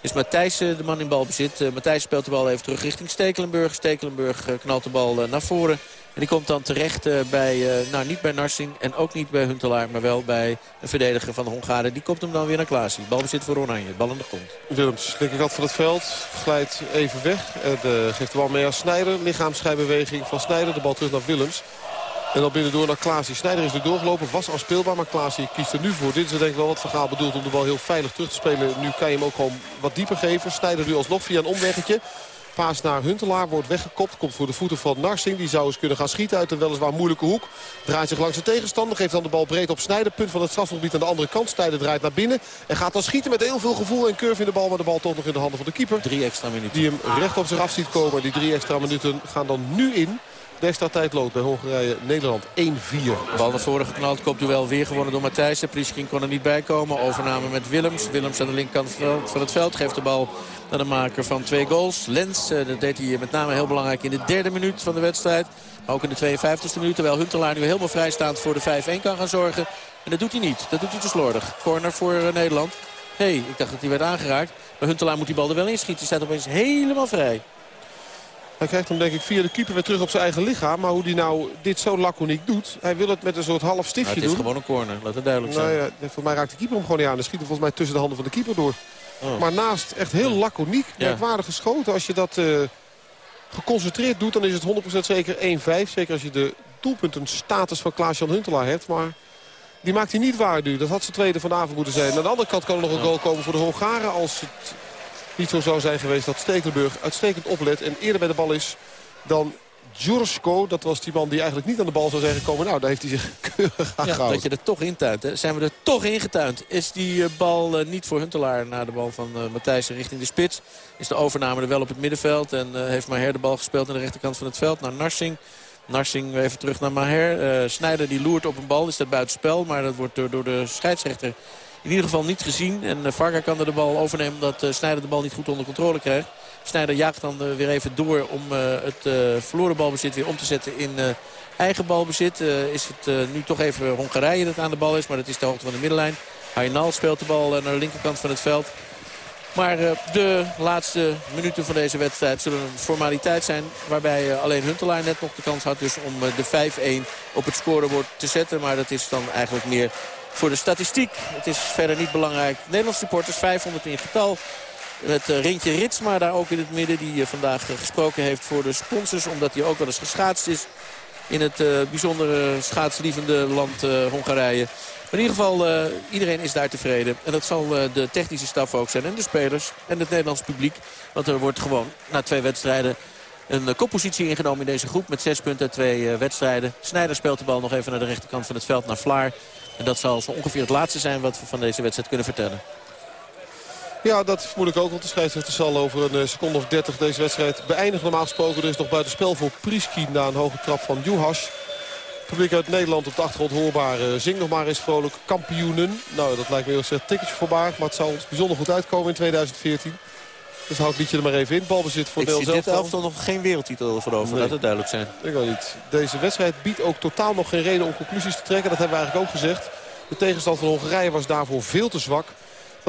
Is Matthijs de man in balbezit. Matthijs speelt de bal even terug richting Stekelenburg. Stekelenburg knalt de bal naar voren. En die komt dan terecht bij, nou niet bij Narsing en ook niet bij Huntelaar. Maar wel bij een verdediger van de Hongaren. Die komt hem dan weer naar Klaasie. Balbezit voor Oranje. Bal aan de grond. Willems, linkerkant van het veld. Glijdt even weg. En geeft de bal mee aan Snijder. Lichaamsschijbeweging van Snijder. De bal terug naar Willems. En dan binnendoor naar Klaasie. Snijder is er doorgelopen, was al speelbaar, maar Klaasie kiest er nu voor. Dit is denk ik wel wat Vergaal bedoeld om de bal heel veilig terug te spelen. Nu kan je hem ook gewoon wat dieper geven. Snijder nu alsnog via een omweggetje. Paas naar Huntelaar, wordt weggekopt. Komt voor de voeten van Narsing. Die zou eens kunnen gaan schieten uit een weliswaar moeilijke hoek. Draait zich langs de tegenstander. Geeft dan de bal breed op Snijder. Punt van het strafgebied aan de andere kant. Snijder draait naar binnen. En gaat dan schieten met heel veel gevoel en curve in de bal. Maar de bal toch nog in de handen van de keeper. Drie extra minuten. Die hem recht op zich af ziet komen. Die drie extra minuten gaan dan nu in. De extra tijd loopt bij Hongarije Nederland 1-4. Bal naar voren geknald. Kopduel weer gewonnen door Matthijs. Prischkin kon er niet bij komen. Overname met Willems. Willems aan de linkerkant van het veld. Geeft de bal naar de maker van twee goals. Lens, eh, dat deed hij met name heel belangrijk in de derde minuut van de wedstrijd. Maar ook in de 52e minuut. Terwijl Huntelaar nu helemaal vrijstaand voor de 5-1 kan gaan zorgen. En dat doet hij niet. Dat doet hij te slordig. Corner voor eh, Nederland. Hé, hey, ik dacht dat hij werd aangeraakt. Maar Huntelaar moet die bal er wel inschieten. Hij staat opeens helemaal vrij. Hij krijgt hem denk ik via de keeper weer terug op zijn eigen lichaam. Maar hoe hij nou dit zo laconiek doet. Hij wil het met een soort half stiftje doen. het is gewoon een corner, laat het duidelijk nou zijn. Nou ja, volgens mij raakt de keeper hem gewoon niet aan. Dan schiet hem volgens mij tussen de handen van de keeper door. Oh. Maar naast echt heel laconiek, merkwaardig geschoten. Als je dat uh, geconcentreerd doet, dan is het 100% zeker 1-5. Zeker als je de doelpuntenstatus van Klaas-Jan Huntelaar hebt. Maar die maakt hij niet waar nu. Dat had zijn tweede vanavond moeten zijn. Aan de andere kant kan er nog een goal komen voor de Hongaren. Als het niet zo zou zijn geweest dat Stekelenburg uitstekend oplet en eerder bij de bal is dan Jursko, dat was die man die eigenlijk niet aan de bal zou zijn gekomen. Nou, daar heeft hij zich [laughs] keurig aan ja, Dat je er toch intuint. Hè? Zijn we er toch ingetuind. Is die uh, bal uh, niet voor Huntelaar naar de bal van uh, Matthijssen richting de spits. Is de overname er wel op het middenveld. En heeft Maher de bal gespeeld aan de rechterkant van het veld naar Narsing. Narsing even terug naar Maher. Snijder die loert op een bal. Is dat buitenspel. Maar dat wordt door, door de scheidsrechter in ieder geval niet gezien. En uh, Varga kan er de bal overnemen omdat uh, Snijder de bal niet goed onder controle krijgt. Snijder jaagt dan uh, weer even door om het verloren balbezit weer om te zetten in eigen balbezit. is het nu toch even Hongarije dat aan de bal is, maar dat is de hoogte van de middenlijn. Hainal speelt de bal naar de linkerkant van het veld. Maar de laatste minuten van deze wedstrijd zullen een formaliteit zijn. Waarbij alleen Huntelaar net nog de kans had dus om de 5-1 op het scorebord te zetten. Maar dat is dan eigenlijk meer voor de statistiek. Het is verder niet belangrijk. Nederlandse supporters 500 in getal. Met uh, Rintje Ritsma daar ook in het midden. Die uh, vandaag uh, gesproken heeft voor de sponsors. Omdat hij ook wel eens geschaatst is. in het bijzondere schaatslievende land Hongarije. Maar in ieder geval, iedereen is daar tevreden. En dat zal de technische staf ook zijn. En de spelers en het Nederlands publiek. Want er wordt gewoon na twee wedstrijden een koppositie ingenomen in deze groep. Met zes punten en twee wedstrijden. Snijder speelt de bal nog even naar de rechterkant van het veld naar Vlaar. En dat zal zo ongeveer het laatste zijn wat we van deze wedstrijd kunnen vertellen. Ja, dat vermoed ik ook. Want de scheidsrechter zal over een eh, seconde of 30 deze wedstrijd beëindigen. Normaal gesproken er is nog buiten spel voor Priski na een hoge trap van Juhas. Publiek uit Nederland op de achtergrond hoorbaar. Zing nog maar eens vrolijk kampioenen. Nou, dat lijkt me heel een tikketje voorbaar. Maar het ons bijzonder goed uitkomen in 2014. Dus houd het liedje er maar even in. Balbezit voor Nederland zelf. dit elftal nog geen wereldtitel voor over. Nee. Laat het duidelijk zijn. Ik weet niet. Deze wedstrijd biedt ook totaal nog geen reden om conclusies te trekken. Dat hebben we eigenlijk ook gezegd. De tegenstand van Hongarije was daarvoor veel te zwak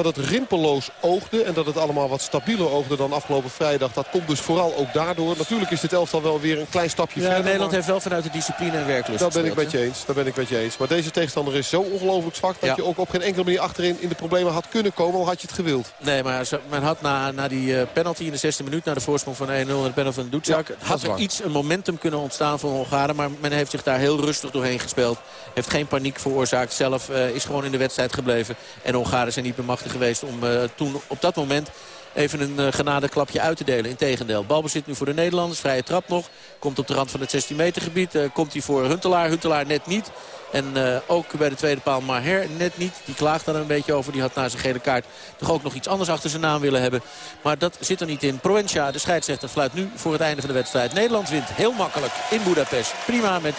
dat het rimpelloos oogde. En dat het allemaal wat stabieler oogde dan afgelopen vrijdag. Dat komt dus vooral ook daardoor. Natuurlijk is dit elftal wel weer een klein stapje ja, verder. Nederland heeft wel vanuit de discipline en werklust Dat ben ik met je eens. Daar ben ik met je eens. Maar deze tegenstander is zo ongelooflijk zwak... dat je ook op geen enkele manier achterin in de problemen had kunnen komen. Al had je het gewild. Nee, maar men had na, na die uh, penalty in de 16e minuut... na de voorsprong van 1-0 en de penalty van Doetzak... Ja, had er iets, een momentum kunnen ontstaan voor Hongaren. Maar men heeft zich daar heel rustig doorheen gespeeld. Heeft geen paniek veroorzaakt. Zelf uh, is gewoon in de wedstrijd gebleven. En Hongaren zijn niet bemachtigd geweest om... Uh, toen op dat moment even een uh, genadeklapje uit te delen. Integendeel, balbezit nu voor de Nederlanders. Vrije trap nog. Komt op de rand van het 16 meter gebied. Uh, komt hij voor Huntelaar. Huntelaar net niet. En uh, ook bij de tweede paal Maher net niet. Die klaagt daar een beetje over. Die had na zijn gele kaart toch ook nog iets anders achter zijn naam willen hebben. Maar dat zit er niet in. Proencia, de scheidsrechter, fluit nu voor het einde van de wedstrijd. Nederland wint heel makkelijk in Budapest. Prima met 4-1.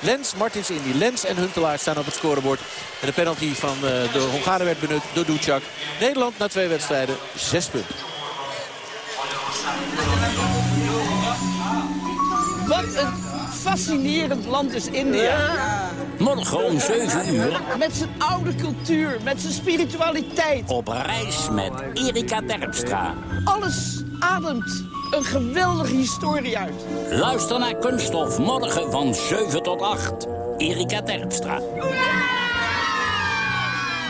Lens, Martins Indy, Lens en Huntelaar staan op het scorebord. En de penalty van uh, de Hongaren werd benut door Ducak. Nederland na twee wedstrijden, 6 punten. Wat een fascinerend land is India. Morgen om 7 uur. Met zijn oude cultuur, met zijn spiritualiteit. Op reis met Erika Terpstra. Alles ademt een geweldige historie uit. Luister naar Kunststof morgen van 7 tot 8. Erika Terpstra.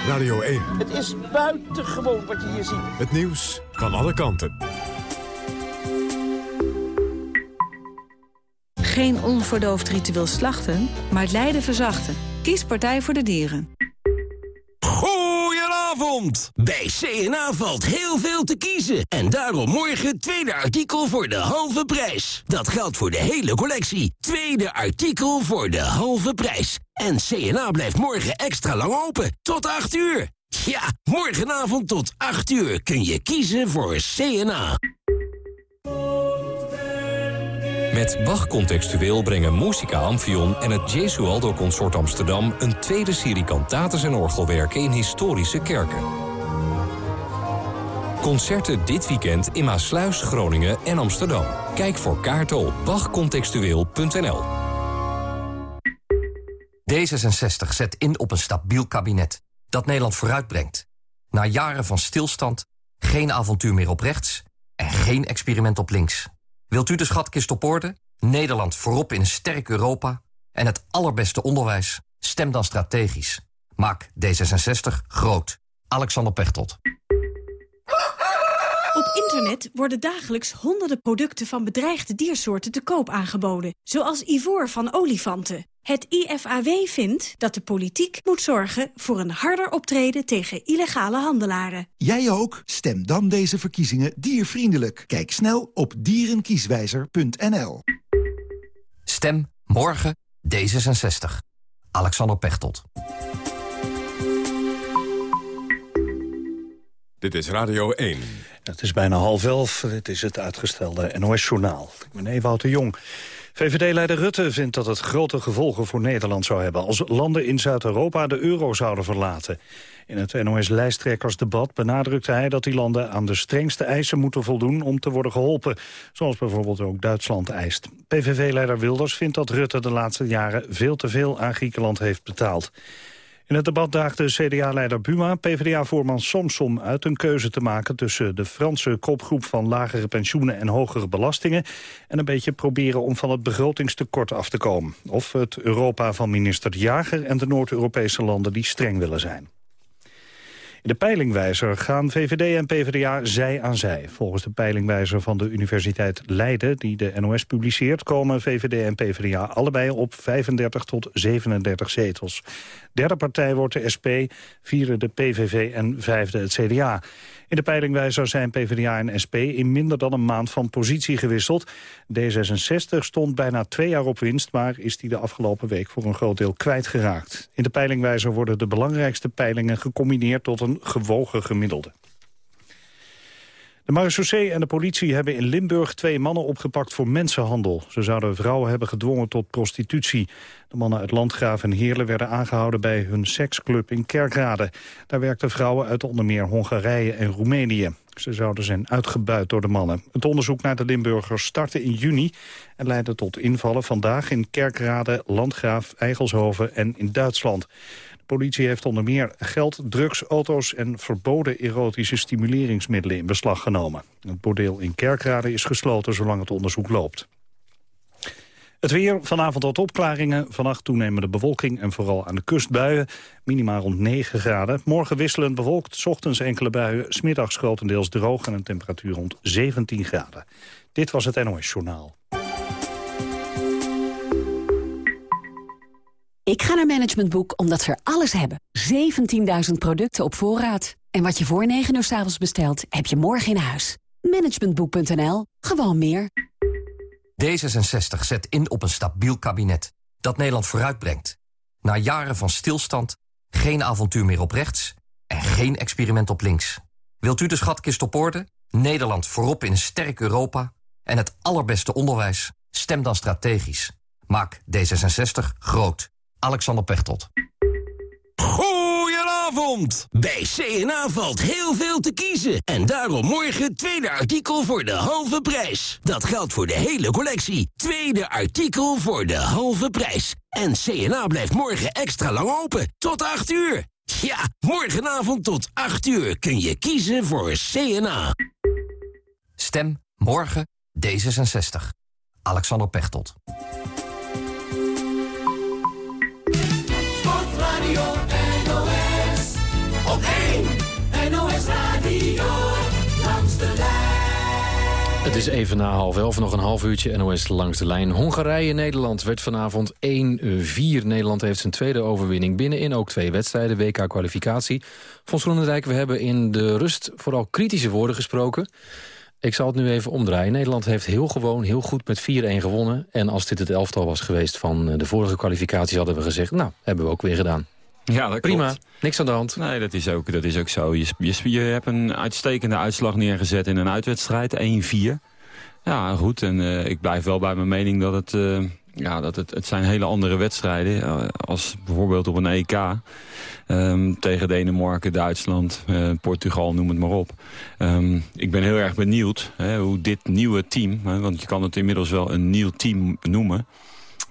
Radio 1. Het is buitengewoon wat je hier ziet. Het nieuws van alle kanten. Geen onverdoofd ritueel slachten, maar het lijden verzachten. Kies Partij voor de Dieren. Goedenavond! Bij CNA valt heel veel te kiezen. En daarom morgen tweede artikel voor de halve prijs. Dat geldt voor de hele collectie. Tweede artikel voor de halve prijs. En CNA blijft morgen extra lang open. Tot 8 uur. Ja, morgenavond tot 8 uur kun je kiezen voor CNA. Met Bach Contextueel brengen Musica Amphion en het Jesualdo Consort Amsterdam... een tweede serie kantates en orgelwerken in historische kerken. Concerten dit weekend in Maasluis, Groningen en Amsterdam. Kijk voor kaarten op bachcontextueel.nl. D66 zet in op een stabiel kabinet dat Nederland vooruitbrengt. Na jaren van stilstand, geen avontuur meer op rechts... en geen experiment op links... Wilt u de schatkist op orde? Nederland voorop in een sterk Europa? En het allerbeste onderwijs? Stem dan strategisch. Maak D66 groot. Alexander Pechtold. Op internet worden dagelijks honderden producten van bedreigde diersoorten te koop aangeboden. Zoals ivoor van olifanten. Het IFAW vindt dat de politiek moet zorgen voor een harder optreden tegen illegale handelaren. Jij ook? Stem dan deze verkiezingen diervriendelijk. Kijk snel op dierenkieswijzer.nl. Stem morgen D66. Alexander Pechtold. Dit is Radio 1. Het is bijna half elf. Het is het uitgestelde NOS-journaal. Ik ben Ewout Jong. VVD-leider Rutte vindt dat het grote gevolgen voor Nederland zou hebben... als landen in Zuid-Europa de euro zouden verlaten. In het NOS-lijsttrekkersdebat benadrukte hij dat die landen aan de strengste eisen moeten voldoen om te worden geholpen. Zoals bijvoorbeeld ook Duitsland eist. PVV-leider Wilders vindt dat Rutte de laatste jaren veel te veel aan Griekenland heeft betaald. In het debat daagde CDA-leider Buma PvdA-voorman Somsom uit een keuze te maken tussen de Franse kopgroep van lagere pensioenen en hogere belastingen en een beetje proberen om van het begrotingstekort af te komen. Of het Europa van minister Jager en de Noord-Europese landen die streng willen zijn. In de peilingwijzer gaan VVD en PvdA zij aan zij. Volgens de peilingwijzer van de Universiteit Leiden, die de NOS publiceert... komen VVD en PvdA allebei op 35 tot 37 zetels. Derde partij wordt de SP, vierde de PVV en vijfde het CDA. In de peilingwijzer zijn PvdA en SP in minder dan een maand van positie gewisseld. D66 stond bijna twee jaar op winst, maar is die de afgelopen week voor een groot deel kwijtgeraakt. In de peilingwijzer worden de belangrijkste peilingen gecombineerd tot een gewogen gemiddelde. De marechaussee en de politie hebben in Limburg twee mannen opgepakt voor mensenhandel. Ze zouden vrouwen hebben gedwongen tot prostitutie. De mannen uit Landgraaf en Heerlen werden aangehouden bij hun seksclub in Kerkrade. Daar werkten vrouwen uit onder meer Hongarije en Roemenië. Ze zouden zijn uitgebuit door de mannen. Het onderzoek naar de Limburgers startte in juni... en leidde tot invallen vandaag in Kerkrade, Landgraaf, Eigelshoven en in Duitsland. Politie heeft onder meer geld, drugs, auto's en verboden erotische stimuleringsmiddelen in beslag genomen. Het bordeel in Kerkrade is gesloten zolang het onderzoek loopt. Het weer, vanavond wat opklaringen, vannacht toenemende bewolking en vooral aan de kust buien. Minimaal rond 9 graden. Morgen wisselend bewolkt, ochtends enkele buien, smiddags grotendeels droog en een temperatuur rond 17 graden. Dit was het NOS Journaal. Ik ga naar Management Boek omdat ze er alles hebben. 17.000 producten op voorraad. En wat je voor 9 uur s avonds bestelt, heb je morgen in huis. Managementboek.nl. Gewoon meer. D66 zet in op een stabiel kabinet dat Nederland vooruitbrengt. Na jaren van stilstand, geen avontuur meer op rechts en geen experiment op links. Wilt u de schatkist op orde? Nederland voorop in een sterk Europa en het allerbeste onderwijs? Stem dan strategisch. Maak D66 groot. Alexander Pechtold. Goedenavond! Bij CNA valt heel veel te kiezen. En daarom morgen tweede artikel voor de halve prijs. Dat geldt voor de hele collectie. Tweede artikel voor de halve prijs. En CNA blijft morgen extra lang open. Tot 8 uur. Ja, morgenavond tot 8 uur kun je kiezen voor CNA. Stem morgen D66. Alexander Pechtold. Het is even na half elf, nog een half uurtje NOS langs de lijn. Hongarije-Nederland werd vanavond 1-4. Nederland heeft zijn tweede overwinning binnen in ook twee wedstrijden. WK-kwalificatie. Fons Groenendijk, we hebben in de rust vooral kritische woorden gesproken. Ik zal het nu even omdraaien. Nederland heeft heel gewoon, heel goed met 4-1 gewonnen. En als dit het elftal was geweest van de vorige kwalificaties... hadden we gezegd, nou, hebben we ook weer gedaan. Ja, dat Prima, klopt. niks aan de hand. Nee, dat is ook, dat is ook zo. Je, je, je hebt een uitstekende uitslag neergezet in een uitwedstrijd, 1-4. Ja, goed. En eh, ik blijf wel bij mijn mening dat het... eh, ja, dat het, het zijn hele andere wedstrijden. eh, als bijvoorbeeld op een EK. ehm, tegen Denemarken, Duitsland, Portugal, noem het maar op. Ehm, ik ben heel erg benieuwd hè, hoe dit nieuwe team... hè, want je kan het inmiddels wel een nieuw team noemen...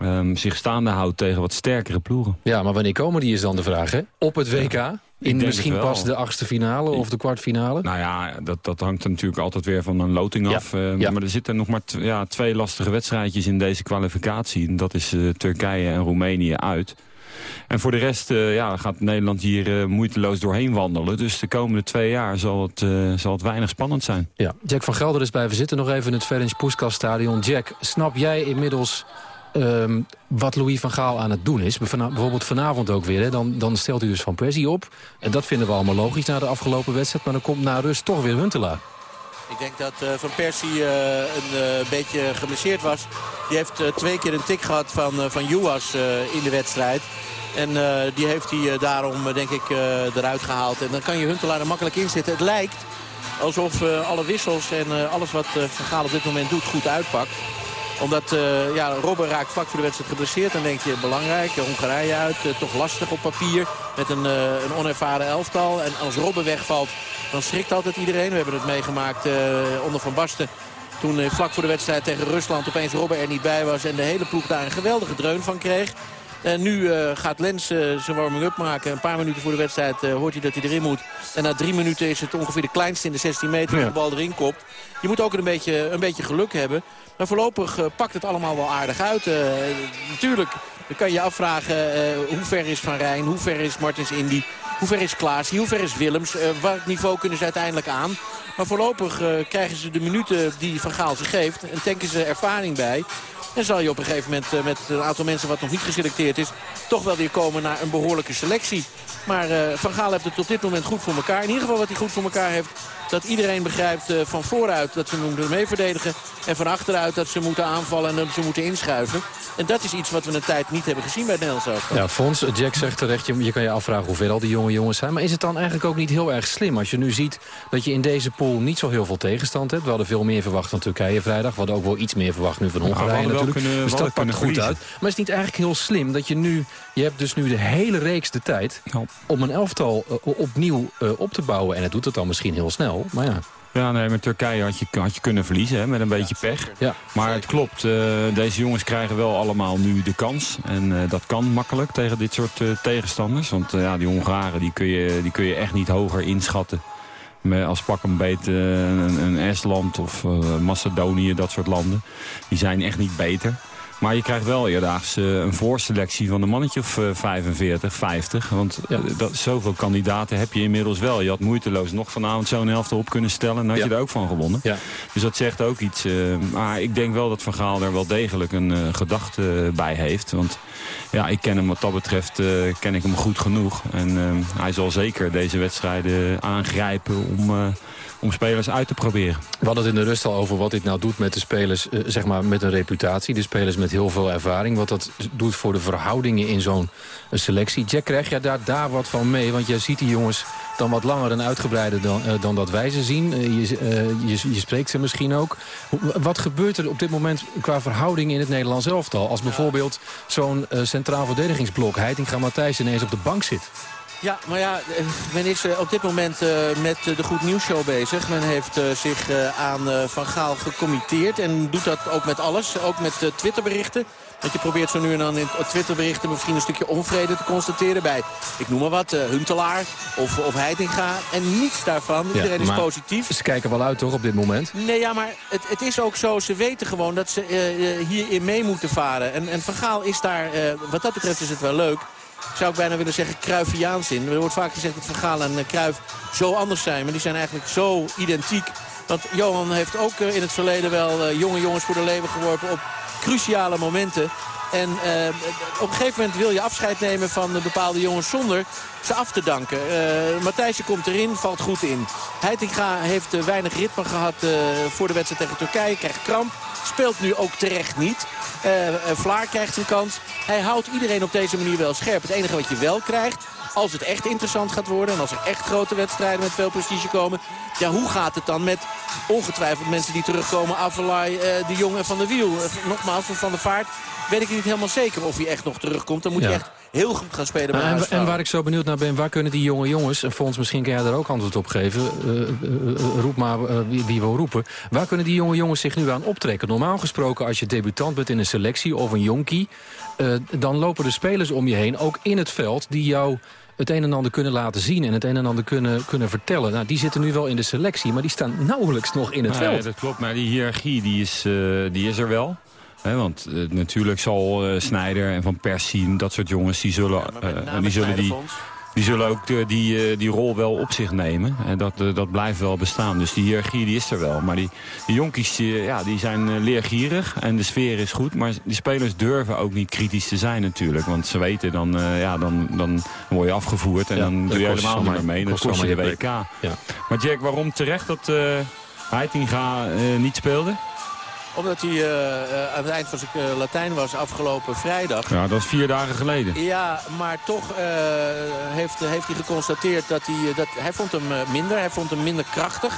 ehm, zich staande houdt tegen wat sterkere ploegen. Ja, maar wanneer komen die is dan de vraag, hè? Op het WK? In misschien pas de achtste finale of de kwartfinale? Nou ja, dat, dat hangt natuurlijk altijd weer van een loting af. Eh, ja. Maar er zitten nog maar ja, twee lastige wedstrijdjes in deze kwalificatie. En dat is eh, Turkije en Roemenië uit. En voor de rest eh, ja, gaat Nederland hier eh, moeiteloos doorheen wandelen. Dus de komende twee jaar zal het, zal het weinig spannend zijn. Ja, Jack van Gelder is bij. We zitten nog even in het Ferenc Puskas stadion. Jack, snap jij inmiddels ehm, wat Louis van Gaal aan het doen is? Bijvoorbeeld vanavond ook weer. Dan, dan stelt hij dus Van Persie op. En dat vinden we allemaal logisch na de afgelopen wedstrijd. Maar dan komt na rust toch weer Huntelaar. Ik denk dat eh, Van Persie eh, een eh, beetje geblesseerd was. Die heeft twee keer een tik gehad van, van Juas in de wedstrijd. En die heeft hij daarom, denk ik, eruit gehaald. En dan kan je Huntelaar er makkelijk in zitten. Het lijkt alsof alle wissels en alles wat Van Gaal op dit moment doet goed uitpakt omdat eh, ja, Robben raakt vlak voor de wedstrijd geblesseerd. Dan denk je belangrijk, eh, Hongarije uit, eh, toch lastig op papier. Met een, een onervaren elftal. En als Robben wegvalt, dan schrikt altijd iedereen. We hebben het meegemaakt onder Van Basten. Toen vlak voor de wedstrijd tegen Rusland opeens Robben er niet bij was. En de hele ploeg daar een geweldige dreun van kreeg. En nu gaat Lens zijn warming-up maken. Een paar minuten voor de wedstrijd hoort hij dat hij erin moet. En na drie minuten is het ongeveer de kleinste in de 16 meter dat de bal erin kopt. Je moet ook een beetje, een beetje geluk hebben. Maar voorlopig eh, pakt het allemaal wel aardig uit. Eh, natuurlijk kan je afvragen eh, hoe ver is Van Rijn, hoe ver is Martins Indy. Hoe ver is Klaas? Hoe ver is Willems? Uh, welk niveau kunnen ze uiteindelijk aan? Maar voorlopig krijgen ze de minuten die Van Gaal ze geeft. En tanken ze ervaring bij. En zal je op een gegeven moment met een aantal mensen wat nog niet geselecteerd is... toch wel weer komen naar een behoorlijke selectie. Maar Van Gaal heeft het op dit moment goed voor elkaar. In ieder geval wat hij goed voor elkaar heeft dat iedereen begrijpt uh, van vooruit dat ze moeten mee verdedigen. En van achteruit dat ze moeten aanvallen en dat ze moeten inschuiven. En dat is iets wat we een tijd niet hebben gezien bij het Nederlands Ja, Fons, Jack zegt terecht, je, je kan je afvragen hoe ver al die jonge jongens zijn. Maar is het dan eigenlijk ook niet heel erg slim als je nu ziet dat je in deze pool niet zo heel veel tegenstand hebt. We hadden veel meer verwacht van Turkije vrijdag. We hadden ook wel iets meer verwacht nu van Hongarije natuurlijk. Kunnen, dus dat pakt goed uit. Maar is het niet eigenlijk heel slim dat je nu... Je hebt dus nu de hele reeks de tijd om een elftal uh, opnieuw uh, op te bouwen. En het doet het dan misschien heel snel, maar ja. Ja, nee, met Turkije had je, had je kunnen verliezen hè, met een beetje pech. Ja. Maar het klopt, uh, deze jongens krijgen wel allemaal nu de kans. En uh, dat kan makkelijk tegen dit soort uh, tegenstanders. Want ja, die Hongaren die kun, je, die kun je echt niet hoger inschatten. Met als pak een beet een, een Estland of Macedonië, dat soort landen. Die zijn echt niet beter. Maar je krijgt wel eerdaags uh, een voorselectie van een mannetje of uh, 45, 50. Want ja. uh, dat, zoveel kandidaten heb je inmiddels wel. Je had moeiteloos nog vanavond zo'n helft op kunnen stellen. En had ja. je er ook van gewonnen. Ja. Dus dat zegt ook iets. eh, maar ik denk wel dat Van Gaal er wel degelijk een eh, gedachte bij heeft. Want ja, ik ken hem wat dat betreft eh, ken ik hem goed genoeg. En eh, hij zal zeker deze wedstrijden aangrijpen om om spelers uit te proberen. We hadden het in de rust al over wat dit nou doet met de spelers uh, zeg maar met een reputatie. De spelers met heel veel ervaring. Wat dat doet voor de verhoudingen in zo'n selectie. Jack, krijg jij daar, daar wat van mee? Want jij ziet die jongens dan wat langer en uitgebreider dan, uh, dan dat wij ze zien. Je, je, spreekt ze misschien ook. Wat gebeurt er op dit moment qua verhouding in het Nederlands elftal? Als bijvoorbeeld zo'n centraal verdedigingsblok Heitinga Matthijs ineens op de bank zit. Ja, maar ja, men is op dit moment uh, met de Goed Nieuws Show bezig. Men heeft uh, zich uh, aan Van Gaal gecommitteerd en doet dat ook met alles. Ook met Twitterberichten. Want je probeert zo nu en dan in Twitterberichten misschien een stukje onvrede te constateren bij, ik noem maar wat, Huntelaar of, of Heitinga. En niets daarvan. Ja, Iedereen is positief. Ze kijken wel uit toch op dit moment? Nee, ja, maar het, het is ook zo. Ze weten gewoon dat ze hierin mee moeten varen. En, en Van Gaal is daar, wat dat betreft is het wel leuk zou ik bijna willen zeggen, Cruyffiaans in. Er wordt vaak gezegd dat Van Gaal en Cruijff zo anders zijn. Maar die zijn eigenlijk zo identiek. Want Johan heeft ook in het verleden wel uh, jonge jongens voor de leeuwen geworpen op cruciale momenten. En uh, op een gegeven moment wil je afscheid nemen van bepaalde jongens zonder ze af te danken. Uh, Matthijssen komt erin, valt goed in. Heitinga heeft uh, weinig ritme gehad voor de wedstrijd tegen Turkije. Krijgt kramp. Speelt nu ook terecht niet. Vlaar krijgt zijn kans. Hij houdt iedereen op deze manier wel scherp. Het enige wat je wel krijgt, als het echt interessant gaat worden... en als er echt grote wedstrijden met veel prestige komen... ja, hoe gaat het dan met ongetwijfeld mensen die terugkomen... Avalai, De Jong en Van der Wiel. Nogmaals, van der Vaart weet ik niet helemaal zeker of hij echt nog terugkomt. Dan moet ja. hij echt heel goed gaan spelen bij en, en waar ik zo benieuwd naar ben, waar kunnen die jonge jongens... en Fons, misschien kan jij daar ook antwoord op geven. Uh, uh, roep maar uh, wie, wie wil roepen. Waar kunnen die jonge jongens zich nu aan optrekken? Normaal gesproken, als je debutant bent in een selectie of een jonkie... dan lopen de spelers om je heen, ook in het veld... die jou het een en ander kunnen laten zien en het een en ander kunnen, kunnen vertellen. Nou, die zitten nu wel in de selectie, maar die staan nauwelijks nog in het nee, veld. Dat klopt, maar die hiërarchie die is, uh, die is er wel. He, want uh, natuurlijk zal uh, Snijder en Van Persie, dat soort jongens, die zullen, ja, die, zullen die, die zullen ook de, die, die rol wel op zich nemen. En dat, dat blijft wel bestaan. Dus die hiërarchie die is er wel. Maar die, die jonkies die, ja, die zijn leergierig en de sfeer is goed. Maar die spelers durven ook niet kritisch te zijn natuurlijk. Want ze weten, dan, uh, ja, dan, dan word je afgevoerd en ja, dan doe je helemaal niet meer mee. Dan kost je de WK. Ja. Maar Jack, waarom terecht dat uh, Heitinga uh, niet speelde? Omdat hij uh, uh, aan het eind van zijn uh, Latijn was afgelopen vrijdag. Ja, dat is vier dagen geleden. Ja, maar toch heeft, heeft hij geconstateerd dat hij... dat, hij vond hem minder, hij vond hem minder krachtig.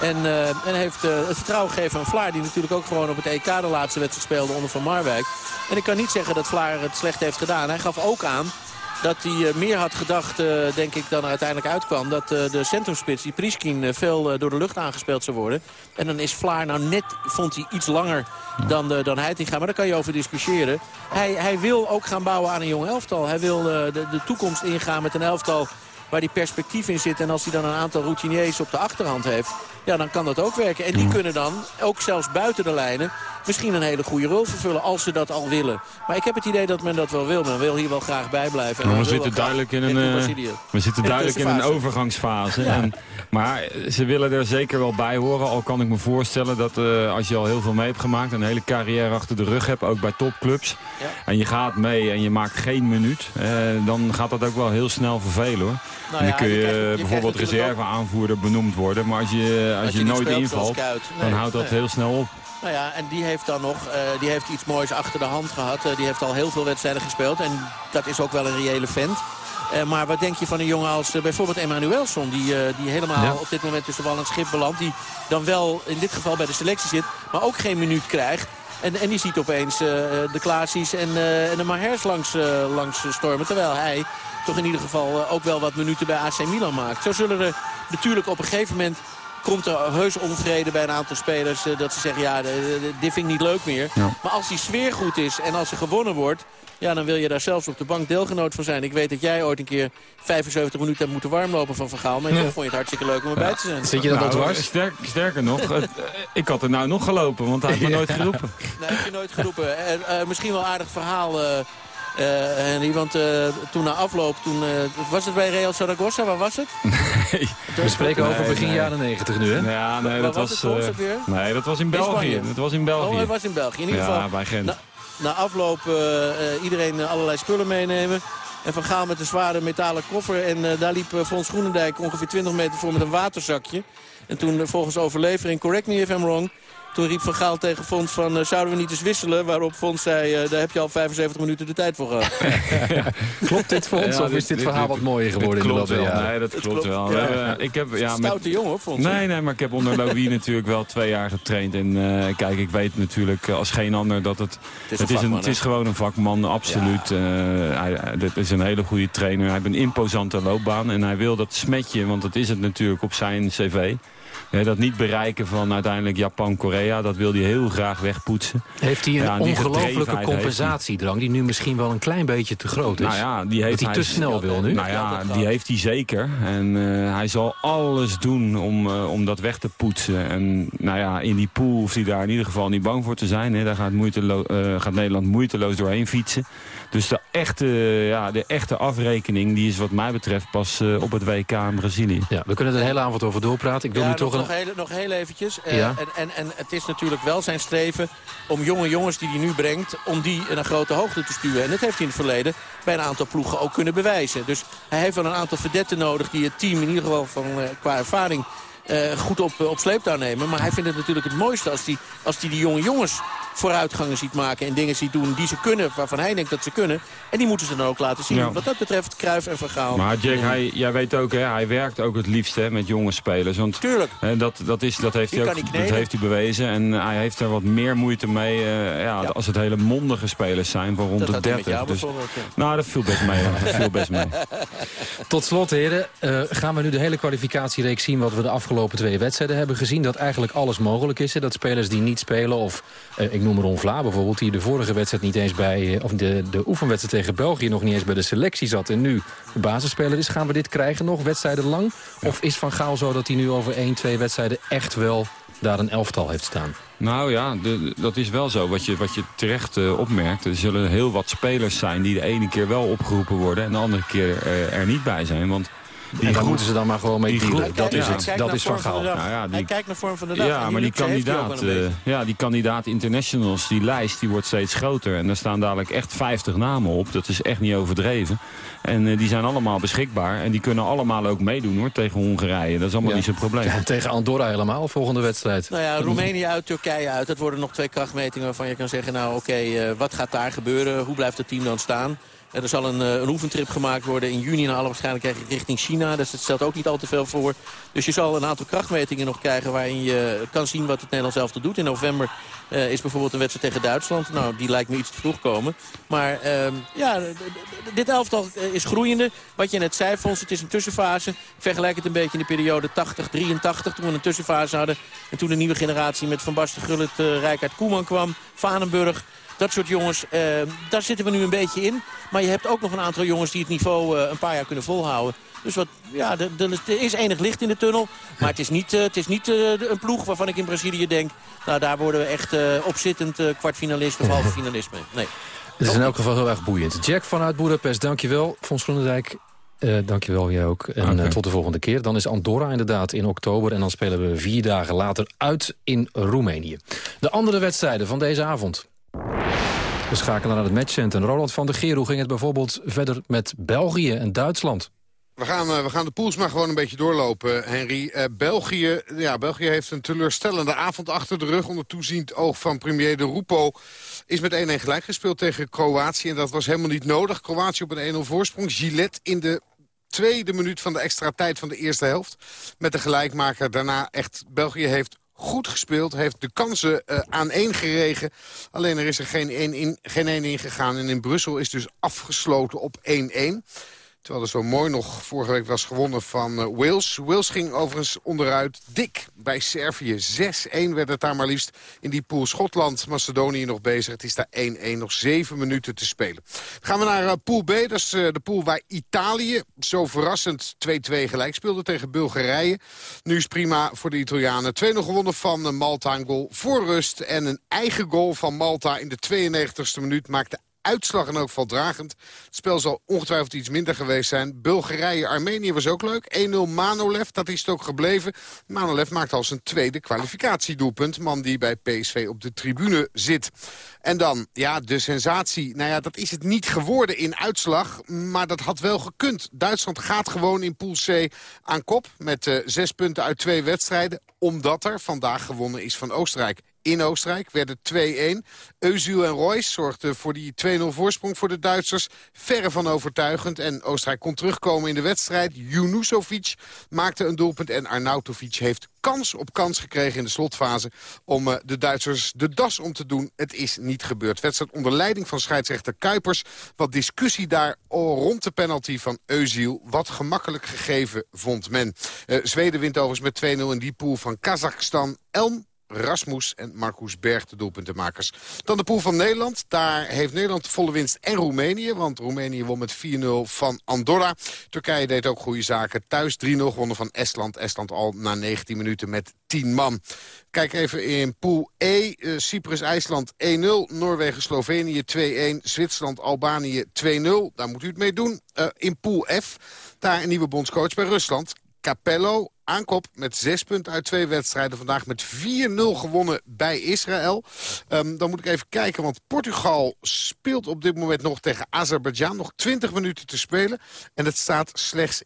En, uh, en heeft uh, het vertrouwen gegeven aan Vlaar. Die natuurlijk ook gewoon op het EK de laatste wedstrijd speelde onder Van Marwijk. En ik kan niet zeggen dat Vlaar het slecht heeft gedaan. Hij gaf ook aan dat hij uh, meer had gedacht, uh, denk ik, dan er uiteindelijk uitkwam. Dat uh, de centrumspits, die Priskin, veel door de lucht aangespeeld zou worden. En dan is Vlaar nou net, vond hij, iets langer dan, dan Heitinga. Maar daar kan je over discussiëren. Hij, hij wil ook gaan bouwen aan een jong elftal. Hij wil de, de toekomst ingaan met een elftal waar die perspectief in zit. En als hij dan een aantal routiniers op de achterhand heeft... ja, dan kan dat ook werken. En die kunnen dan, ook zelfs buiten de lijnen... misschien een hele goede rol vervullen als ze dat al willen. Maar ik heb het idee dat men dat wel wil. Men wil hier wel graag bij blijven. En men we zitten duidelijk in een, eh, we zitten duidelijk in een overgangsfase. Ja. En, maar ze willen er zeker wel bij horen. Al kan ik me voorstellen dat eh, als je al heel veel mee hebt gemaakt... een hele carrière achter de rug hebt, ook bij topclubs... en je gaat mee en je maakt geen minuut... eh, dan gaat dat ook wel heel snel vervelen hoor. Nou en ja, dan kun je je, krijgt- je bijvoorbeeld reserveaanvoerder benoemd worden. Maar als je, als Als je, nooit invalt, dan houdt dat nee. heel snel op. Nou ja, en die heeft dan nog eh, die heeft iets moois achter de hand gehad. Eh, die heeft al heel veel wedstrijden gespeeld. En dat is ook wel een reële vent. Eh, maar wat denk je van een jongen als bijvoorbeeld Emmanuelson... Die, eh, die helemaal Ja. op dit moment tussen wal en schip belandt. Die dan wel in dit geval bij de selectie zit, maar ook geen minuut krijgt. En, en die ziet opeens de Klaasies en, en de Mahers langs, langs stormen. Terwijl hij toch in ieder geval ook wel wat minuten bij AC Milan maakt. Zo zullen er natuurlijk op een gegeven moment komt er heus onvrede bij een aantal spelers. eh, dat ze zeggen, ja, dit vind ik niet leuk meer. Ja. Maar als die sfeer goed is en als er gewonnen wordt... ja, dan wil je daar zelfs op de bank deelgenoot van zijn. Ik weet dat jij ooit een keer 75 minuten hebt moeten warmlopen van Vergaal. Maar toch vond je het hartstikke leuk om erbij te zijn. Zit je dat Nou, dwars? Sterk, sterker nog, het, ik had er nou nog gelopen, want hij heeft me [laughs] nooit geroepen. Nee, heb je nooit geroepen. Eh, eh, misschien wel een aardig verhaal, Henry. Want eh, toen na afloop, toen, eh, was het bij Real Zaragoza? Waar was het? [laughs] We spreken over begin nee. jaren 90 nu, hè? Ja, nee, Waar dat was was, het voor ons eh, ook weer? nee, dat was in België. Dat was in België. Oh, hij was in België. In ieder ja, geval, bij Gent. na, na afloop eh, eh, iedereen eh, allerlei spullen meenemen. En Van Gaal met een zware metalen koffer. En eh, daar liep uh, Fons Groenendijk ongeveer 20 meter voor met een waterzakje. En toen eh, volgens overlevering, correct me if I'm wrong... Toen riep Van Gaal tegen Fons van, eh, zouden we niet eens wisselen? Waarop Fons zei, eh, daar heb je al 75 minuten de tijd voor gehad. [laughs] Klopt dit voor ons? Ja, of is dit verhaal wat mooier geworden in de loop klopt wel. Nee, dat klopt klopt, wel. ja. We hebben- ik heb, ja, met, Stoute jongen hoor, Fons. nee, nee, maar ik heb onder Louis [laughs] natuurlijk wel twee jaar getraind. En eh, kijk, ik weet natuurlijk als geen ander dat het... is een het, is, vakman, het is gewoon een vakman, absoluut. Eh, hij, hij- dit is een hele goede trainer. Hij heeft een imposante loopbaan. En hij wil dat smetje, want dat is het natuurlijk op zijn cv... Hè, dat niet bereiken van uiteindelijk Japan, Korea, dat wil hij heel graag wegpoetsen. Heeft hij een Ja, ongelofelijke compensatiedrang... die nu misschien wel een klein beetje te groot is? Nou ja, die heeft dat hij te snel wil nu? Nou ja, die heeft hij zeker. En eh, hij zal alles doen om, eh, om dat weg te poetsen. En nou ja, in die pool hoeft hij daar in ieder geval niet bang voor te zijn. Hè. Daar gaat, eh, gaat Nederland moeiteloos doorheen fietsen. Dus de echte, ja, de echte afrekening die is wat mij betreft pas eh, op het WK in Brazilië. Ja, we kunnen er de hele avond over doorpraten. Ik wil Ja, nu nog, toch een... nog, heel, nog heel eventjes. Eh, Ja. en, en, en het is natuurlijk wel zijn streven om jonge jongens die hij nu brengt... om die naar grote hoogte te stuwen. En dat heeft hij in het verleden bij een aantal ploegen ook kunnen bewijzen. Dus hij heeft wel een aantal verdetten nodig die het team in ieder geval van, eh, qua ervaring... eh, goed op, op sleeptouw nemen. Maar hij vindt het natuurlijk het mooiste als hij als die, die jonge jongens vooruitgangen ziet maken... en dingen ziet doen die ze kunnen, waarvan hij denkt dat ze kunnen. En die moeten ze dan ook laten zien. Ja. Wat dat betreft, Cruijff en Vergaal. Maar Jack, hij, jij weet ook, hè, hij werkt ook het liefst hè, met jonge spelers. Want Tuurlijk. hè, dat, dat, is, dat, heeft Die hij ook, dat heeft hij bewezen. En hij heeft er wat meer moeite mee eh, ja, als het hele mondige spelers zijn van rond Dat de had hij met 30. jou Dus, nou, dat viel best mee. Dat viel best mee. [laughs] Tot slot, heren, eh, gaan we nu de hele kwalificatiereeks zien... wat we de afgelopen twee wedstrijden hebben gezien. Dat eigenlijk alles mogelijk is. Hè? Dat spelers die niet spelen, of eh, ik noem Ron Vlaar bijvoorbeeld... die de vorige wedstrijd niet eens bij... eh, of de, de oefenwedstrijd tegen België nog niet eens bij de selectie zat... en nu de basisspeler is. Gaan we dit krijgen nog, wedstrijden lang? Of is Van Gaal zo dat hij nu over één, twee wedstrijden... echt wel daar een elftal heeft staan? Nou ja, de- dat is wel zo. Wat je, wat je terecht eh, opmerkt. Er zullen heel wat spelers zijn die de ene keer wel opgeroepen worden... en de andere keer eh, er niet bij zijn. Want die en daar groep- moeten ze dan maar gewoon mee die dealen. Dat is Ja. het. Dat naar is Van vorm Gaal. Nou ja, die- Hij kijkt naar vorm van de dag. Ja, maar die kandidaat, eh, ja, die kandidaat internationals, die lijst, die wordt steeds groter. En daar staan dadelijk echt 50 namen op. Dat is echt niet overdreven. En eh, die zijn allemaal beschikbaar. En die kunnen allemaal ook meedoen hoor, tegen Hongarije. Dat is allemaal Ja. niet zo'n probleem. Ja, tegen Andorra helemaal, volgende wedstrijd. Nou ja, Roemenië uit, Turkije uit. Dat worden nog twee krachtmetingen waarvan je kan zeggen... nou oké, eh, wat gaat daar gebeuren? Hoe blijft het team dan staan? Er zal een, eh, een oefentrip gemaakt worden in juni... naar alle waarschijnlijkheid richting China. Dus dat stelt ook niet al te veel voor. Dus je zal een aantal krachtmetingen nog krijgen... waarin je kan zien wat het Nederlands elftal doet. In november eh, is bijvoorbeeld een wedstrijd tegen Duitsland. Nou, die lijkt me iets te vroeg komen. Maar ehm, ja, dit elftal eh, is groeiende. Wat je net zei, Fons, het is een tussenfase. Ik vergelijk het een beetje in de periode 80-83... toen we een tussenfase hadden. En toen de nieuwe generatie met Van Basten, Gullit, eh Rijkaard, Koeman kwam. Vanenburg. Dat soort jongens, uh, daar zitten we nu een beetje in. Maar je hebt ook nog een aantal jongens die het niveau uh, een paar jaar kunnen volhouden. Dus wat, ja, er is enig licht in de tunnel. Maar het is niet, uh, het is niet een ploeg waarvan ik in Brazilië denk... nou, daar worden we echt opzittend kwartfinalist of halve finalist mee. Nee. Het is in elk geval heel erg boeiend. Jack vanuit Boedapest, dankjewel. Fons Groenendijk, uh, dankjewel, jij ook. En okay. uh, tot de volgende keer. Dan is Andorra inderdaad in oktober. En dan spelen we vier dagen later uit in Roemenië. De andere wedstrijden van deze avond. We schakelen naar het matchcenter. Roland van der Geer, hoe ging het bijvoorbeeld verder met België en Duitsland? We gaan, uh, we gaan de pools maar gewoon een beetje doorlopen, Henry. Uh, België, ja, België heeft een teleurstellende avond achter de rug... onder toeziend oog van premier De Rupo. Is met 1-1 gelijk gespeeld tegen Kroatië. En dat was helemaal niet nodig. Kroatië op een 1-0 voorsprong. Gillette in de tweede minuut van de extra tijd van de eerste helft. Met de gelijkmaker. Daarna echt, België heeft goed gespeeld. Heeft de kansen uh, aan één geregen. Alleen er is er geen één in, geen één in gegaan. En in Brussel is dus afgesloten op 1-1. Terwijl er zo mooi nog vorige week was gewonnen van uh, Wales. Wales ging overigens onderuit dik bij Servië. 6-1 werd het daar maar liefst in die pool. Schotland, Macedonië nog bezig. Het is daar 1-1, nog 7 minuten te spelen. Gaan we naar uh, pool B. Dat is uh, de pool waar Italië zo verrassend 2-2 gelijk speelde tegen Bulgarije. Nu is prima voor de Italianen. 2-0 gewonnen van Malta. Een goal voor rust. En een eigen goal van Malta in de 92e minuut maakte uitslag in elk geval dragend. Het spel zal ongetwijfeld iets minder geweest zijn. Bulgarije-Armenië was ook leuk. 1-0 Manolev, dat is het ook gebleven. Manolev maakt al zijn tweede kwalificatiedoelpunt. Man die bij PSV op de tribune zit. En dan, ja, de sensatie. Nou ja, dat is het niet geworden in uitslag. Maar dat had wel gekund. Duitsland gaat gewoon in Pool C aan kop. Met uh, zes punten uit twee wedstrijden. Omdat er vandaag gewonnen is van Oostenrijk in Oostenrijk. Werden 2-1. Özil en Royce zorgden voor die 2-0 voorsprong voor de Duitsers. Verre van overtuigend. En Oostenrijk kon terugkomen in de wedstrijd. Junusovic maakte een doelpunt. En Arnautovic heeft kans op kans gekregen in de slotfase... om uh, de Duitsers de das om te doen. Het is niet gebeurd. Wedstrijd onder leiding van scheidsrechter Kuipers. Wat discussie daar rond de penalty van Özil. Wat gemakkelijk gegeven vond men. Uh, Zweden wint overigens met 2-0 in die pool van Kazachstan. Elm Rasmus en Marcus Berg de doelpuntenmakers. Dan de pool van Nederland. Daar heeft Nederland volle winst en Roemenië. Want Roemenië won met 4-0 van Andorra. Turkije deed ook goede zaken. Thuis 3-0 gewonnen van Estland. Estland al na 19 minuten met 10 man. Kijk even in pool E. Uh, Cyprus-IJsland 1-0. Noorwegen-Slovenië 2-1. Zwitserland-Albanië 2-0. Daar moet u het mee doen. Uh, in pool F. Daar een nieuwe bondscoach bij Rusland. Capello aankop met zes punten uit twee wedstrijden. Vandaag met 4-0 gewonnen bij Israël. Um, dan moet ik even kijken, want Portugal speelt op dit moment nog tegen Azerbeidzjan. Nog 20 minuten te spelen. En het staat slechts 1-0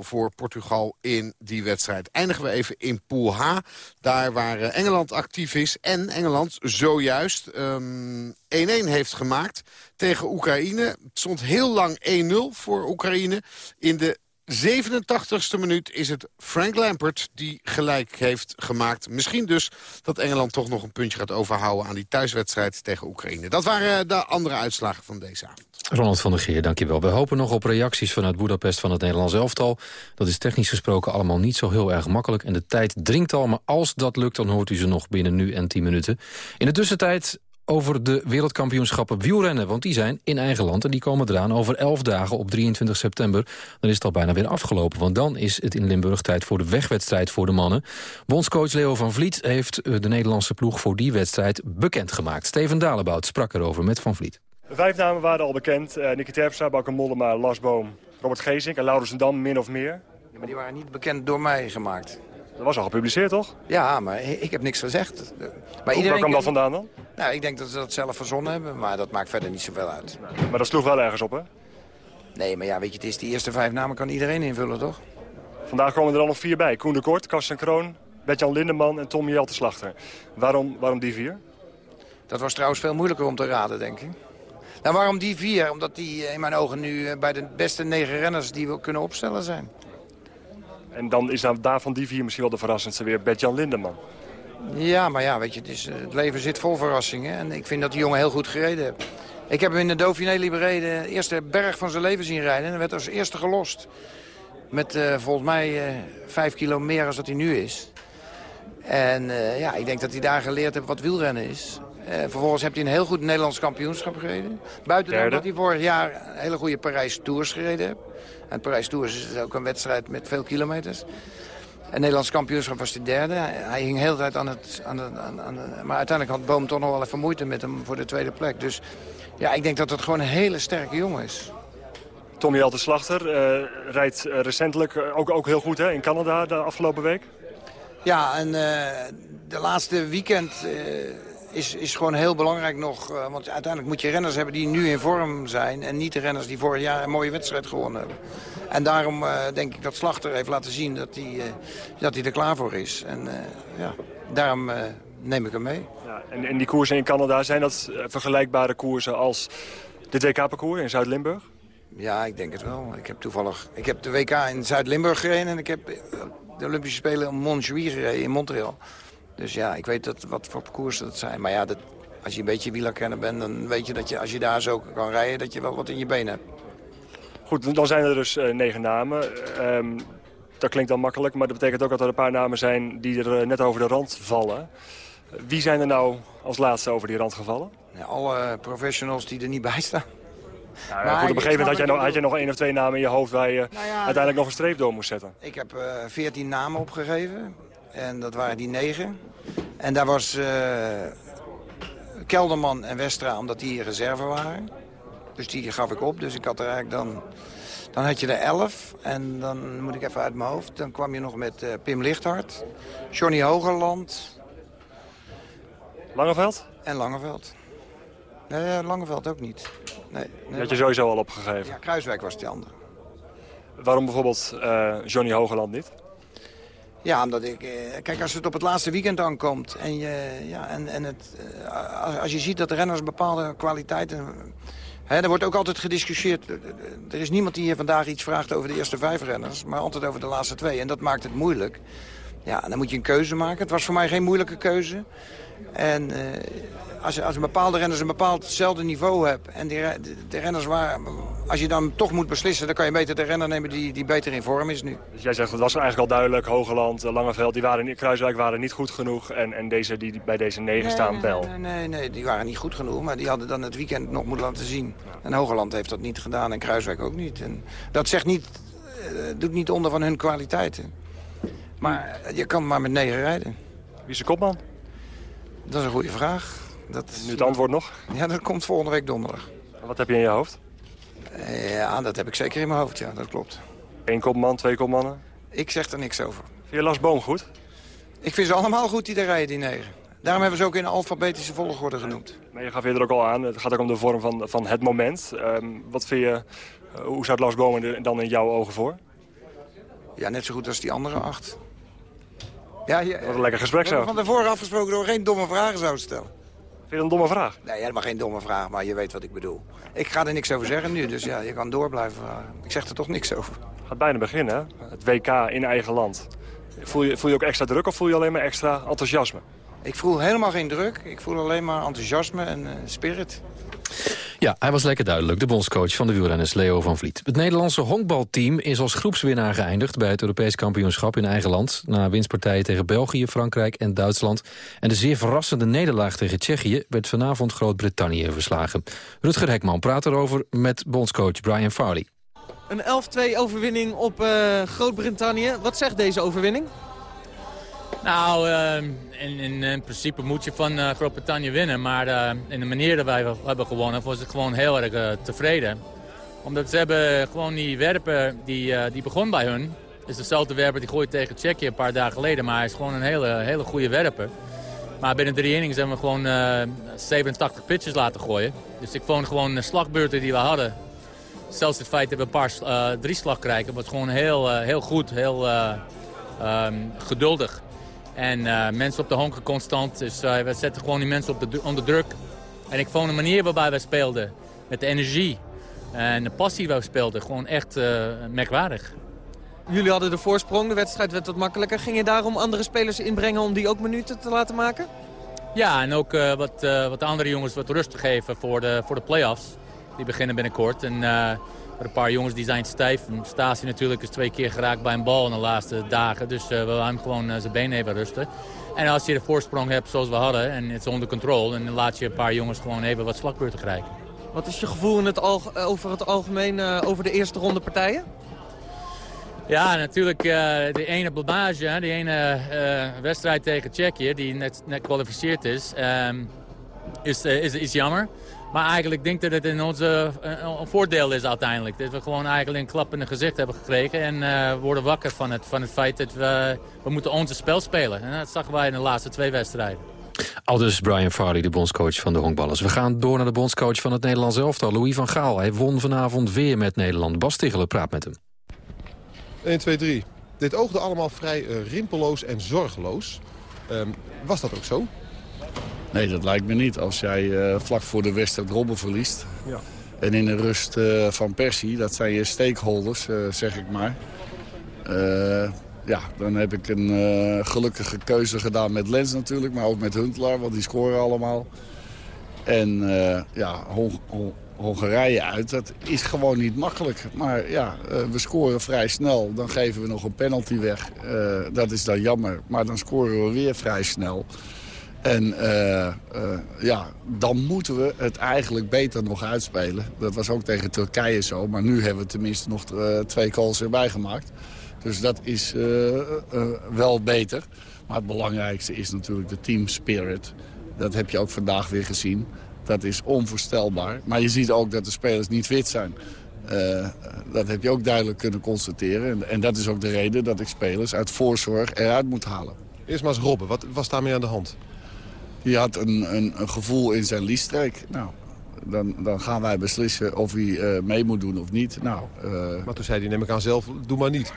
voor Portugal in die wedstrijd. Eindigen we even in Pool H. Daar waar eh, Engeland actief is. En Engeland zojuist 1-1 um, heeft gemaakt tegen Oekraïne. Het stond heel lang 1-0 voor Oekraïne. In de 87ste minuut is het Frank Lampert die gelijk heeft gemaakt. Misschien dus dat Engeland toch nog een puntje gaat overhouden... aan die thuiswedstrijd tegen Oekraïne. Dat waren de andere uitslagen van deze avond. Ronald van der Geer, dankjewel. We hopen nog op reacties vanuit Budapest van het Nederlands elftal. Dat is technisch gesproken allemaal niet zo heel erg makkelijk. En de tijd dringt al, maar als dat lukt... dan hoort u ze nog binnen nu en 10 minuten. In de tussentijd over de wereldkampioenschappen wielrennen. Want die zijn in eigen land en die komen eraan over 11 dagen op 23 september. Dan is het al bijna weer afgelopen. Want dan is het in Limburg tijd voor de wegwedstrijd voor de mannen. Bondscoach Leo van Vliet heeft eh, de Nederlandse ploeg voor die wedstrijd bekendgemaakt. Steven Dalebout sprak erover met Van Vliet. Vijf namen waren al bekend. Uh, Nicky Terpstra, Bakker Mollema, Lars Boom, Robert Geesink en Laurens Dam, min of meer. Ja, maar die waren niet bekend door mij gemaakt. Dat was al gepubliceerd, toch? Ja, maar ik heb niks gezegd. Maar iedereen Waar kwam dat vandaan dan? Nou, ik denk dat ze dat zelf verzonnen hebben, maar dat maakt verder niet zoveel uit. Maar dat sloeg wel ergens op, hè? Nee, maar ja, weet je, het is die eerste vijf namen kan iedereen invullen, toch? Vandaag komen er dan nog vier bij. Koen de Kort, Karsten Kroon, Bert-Jan Lindeman en Tom Jelte Slachter. Waarom, waarom die vier? Dat was trouwens veel moeilijker om te raden, denk ik. Nou, waarom die vier? Omdat die in mijn ogen nu bij de beste negen renners die we kunnen opstellen zijn. En dan is nou daar van die vier misschien wel de verrassendste weer Bert-Jan Lindeman. Ja, maar ja, weet je, het, is, het, leven zit vol verrassingen. En ik vind dat die jongen heel goed gereden heeft. Ik heb hem in de Dauphiné bereden, de eerste berg van zijn leven zien rijden. En hij werd als eerste gelost. Met uh, volgens mij uh, vijf kilo meer dan dat hij nu is. En uh, ja, ik denk dat hij daar geleerd heeft wat wielrennen is. Eh, vervolgens heeft hij een heel goed Nederlands kampioenschap gereden. Buiten dat hij vorig jaar een hele goede Parijs Tours gereden heeft. En Parijs Tours is ook een wedstrijd met veel kilometers. En Nederlands kampioenschap was de derde. Hij, hing heel de tijd aan het... Aan de, aan, de- maar uiteindelijk had Boom toch nog wel even moeite met hem voor de tweede plek. Dus ja, ik denk dat het gewoon een hele sterke jongen is. Tommy Jelte Slachter eh, rijdt eh, recentelijk eh, ook, ook heel goed hè, in Canada de afgelopen week. Ja, en de laatste weekend is, is gewoon heel belangrijk nog. eh, want uiteindelijk moet je renners hebben die nu in vorm zijn... en niet de renners die vorig jaar een mooie wedstrijd gewonnen hebben. En daarom eh, denk ik dat Slachter heeft laten zien dat hij, eh, dat hij er klaar voor is. En ja, daarom neem ik hem mee. Ja, en, en die koersen in Canada, zijn dat vergelijkbare koersen als de WK-parcours in Zuid-Limburg? Ja, ik denk het wel. Ik heb toevallig ik heb de WK in Zuid-Limburg gereden... en ik heb de Olympische Spelen in Montjuïc gereden in Montreal. Dus ja, ik weet dat, wat voor parcours dat zijn. Maar ja, dat, als je een beetje wielerkenner bent... dan weet je dat je, als je daar zo kan rijden... dat je wel wat in je benen hebt. Goed, dan zijn er dus eh, negen namen. Ehm, dat klinkt dan makkelijk, maar dat betekent ook dat er een paar namen zijn... die er eh, net over de rand vallen. Wie zijn er nou als laatste over die rand gevallen? Ja, alle professionals die er niet bij staan. Ja, Maar goed, op een gegeven moment had jij, nog, had je jij nog één of twee namen in je hoofd... waar je Nou ja, uiteindelijk nog een streep door moest zetten. Ik heb eh, veertien namen opgegeven. En dat waren die negen. En daar was eh, Kelderman en Westra, omdat die reserve waren. Dus die gaf ik op. Dus ik had er eigenlijk dan... Dan had je er elf. En dan moet ik even uit mijn hoofd. Dan kwam je nog met eh, Pim Lichthart. Johnny Hogerland. Langeveld? En Langeveld. Nee, eh, Langeveld ook niet. Nee, nee, had je sowieso al opgegeven. Ja, Kruiswijk was die andere. Waarom bijvoorbeeld Johnny Hogeland niet? Ja, omdat ik... eh, Kijk, als het op het laatste weekend aankomt... en, je, ja, en, en het, eh, als, je ziet dat de renners bepaalde kwaliteiten... Hè, er wordt ook altijd gediscussieerd. Er is niemand die hier vandaag iets vraagt over de eerste vijf renners... maar altijd over de laatste twee. En dat maakt het moeilijk. Ja, dan moet je een keuze maken. Het was voor mij geen moeilijke keuze. En eh, als, als een bepaalde renners een bepaald hetzelfde niveau hebt... en die, de, de renners waar... Als je dan toch moet beslissen, dan kan je beter de renner nemen die, die beter in vorm is nu. Dus jij zegt, het was eigenlijk al duidelijk, Hogeland, eh, Langeveld, die waren, niet- Kruiswijk waren niet goed genoeg. En, en deze die bij deze negen staan wel. Nee, nee, nee, die waren niet goed genoeg. Maar die hadden dan het weekend nog moeten laten zien. En Hogeland heeft dat niet gedaan en Kruiswijk ook niet. En dat zegt niet, eh, doet niet onder van hun kwaliteiten. Maar je kan maar met negen rijden. Wie is de kopman? Dat is een goede vraag. Dat Nu het antwoord nog. Ja, dat komt volgende week donderdag. En Wat heb je in je hoofd? Eh, Ja, dat heb ik zeker in mijn hoofd, ja, dat klopt. Eén kopman, twee kopmannen? Ik zeg er niks over. Vind je Lars Boom goed? Ik vind ze allemaal goed die er rijden, die negen. Daarom hebben ze ook in alfabetische volgorde genoemd. Maar je gaf eerder ook al aan, het gaat ook om de vorm van, van het moment. Ehm, wat vind je, eh, hoe staat Lars Boom er dan in jouw ogen voor? Ja, net zo goed als die andere acht. Ja, je, Wat een lekker gesprek we zo. hebben van tevoren afgesproken dat we geen domme vragen zouden stellen. Je een domme vraag? Nee, helemaal geen domme vraag, maar je weet wat ik bedoel. Ik ga er niks over zeggen nu, dus ja, je kan door blijven vragen. Ik zeg er toch niks over. Het gaat bijna beginnen, hè? Het WK in eigen land. Voel je, voel je ook extra druk of voel je alleen maar extra enthousiasme? Ik voel helemaal geen druk. Ik voel alleen maar enthousiasme en eh, spirit. Ja, hij was lekker duidelijk, de bondscoach van de wielrenners Leo van Vliet. Het Nederlandse honkbalteam is als groepswinnaar geëindigd... bij het Europees kampioenschap in eigen land... na winstpartijen tegen België, Frankrijk en Duitsland. En de zeer verrassende nederlaag tegen Tsjechië... werd vanavond Groot-Brittannië verslagen. Rutger Hekman praat erover met bondscoach Brian Farley. Een 11-2 overwinning op eh, Groot-Brittannië. Wat zegt deze overwinning? Nou, eh, in, in, in principe moet je van eh, Groot-Brittannië winnen. Maar eh, in de manier dat wij hebben gewonnen, was ik gewoon heel erg tevreden. Omdat ze hebben gewoon die werper die, die begon bij hun. is dezelfde werper die gooit tegen Tsjechië een paar dagen geleden. Maar hij is gewoon een hele, hele goede werper. Maar binnen drie innings hebben we gewoon eh, 87 pitches laten gooien. Dus ik vond gewoon de slagbeurten die we hadden. Zelfs het feit dat we een paar drie slag krijgen, was gewoon heel, heel goed, heel eh, ehm, geduldig. En eh, mensen op de honken constant. Dus eh, we zetten gewoon die mensen op de, onder druk. En ik vond de manier waarbij wij speelden, met de energie en de passie waar we speelden, gewoon echt eh, merkwaardig. Jullie hadden de voorsprong, de wedstrijd werd wat makkelijker. Ging je daarom andere spelers inbrengen om die ook minuten te laten maken? Ja, en ook wat, wat de andere jongens wat rust te geven voor de, voor de play-offs. Die beginnen binnenkort. En een paar jongens die zijn stijf. En Stasi natuurlijk is twee keer geraakt bij een bal in de laatste dagen. Dus eh, we willen hem gewoon eh, zijn benen even rusten. En als je de voorsprong hebt zoals we hadden en het is onder controle... dan laat je een paar jongens gewoon even wat slagbeurten krijgen. Wat is je gevoel in het over het algemeen uh, over de eerste ronde partijen? Ja, natuurlijk uh, de ene blamage, die ene uh, wedstrijd tegen Tsjechië... die net, net kwalificeerd is, um, is, is, is jammer. Maar eigenlijk denk ik dat het in onze een voordeel is uiteindelijk. Dat we gewoon eigenlijk een klap in het gezicht hebben gekregen. En uh, worden wakker van het, van het feit dat we, we moeten onze spel spelen. En dat zagen wij in de laatste twee wedstrijden. Al dus Brian Farley, de bondscoach van de honkballers. We gaan door naar de bondscoach van het Nederlands elftal, Louis van Gaal. Hij won vanavond weer met Nederland. Bas Tichelen praat met hem. 1, 2, 3. Dit oogde allemaal vrij uh, rimpeloos en zorgeloos. Um, was dat ook zo? Nee, dat lijkt me niet. Als jij uh, vlak voor de wedstrijd Robben verliest... Ja. en in de rust uh, van Persie, dat zijn je stakeholders, uh, zeg ik maar... ja, dan heb ik een gelukkige keuze gedaan met Lens natuurlijk... maar ook met Huntelaar, want die scoren allemaal. En ja, Hong Hong Hongarije uit, dat is gewoon niet makkelijk. Maar ja, we scoren vrij snel. Dan geven we nog een penalty weg. dat is dan jammer. Maar dan scoren we weer vrij snel. En uh, uh, ja, dan moeten we het eigenlijk beter nog uitspelen. Dat was ook tegen Turkije zo. Maar nu hebben we tenminste nog uh, twee calls erbij gemaakt. Dus dat is wel beter. Maar het belangrijkste is natuurlijk de team spirit. Dat heb je ook vandaag weer gezien. Dat is onvoorstelbaar. Maar je ziet ook dat de spelers niet fit zijn. dat heb je ook duidelijk kunnen constateren. En, en dat is ook de reden dat ik spelers uit voorzorg eruit moet halen. Eerst maar eens Robben. Wat was daarmee aan de hand? Die had een, een, een gevoel in zijn liesstreek. Nou, dan, dan gaan wij beslissen of hij uh, mee moet doen of niet. Nou, uh... Maar toen zei hij, neem ik aan zelf, doe maar niet.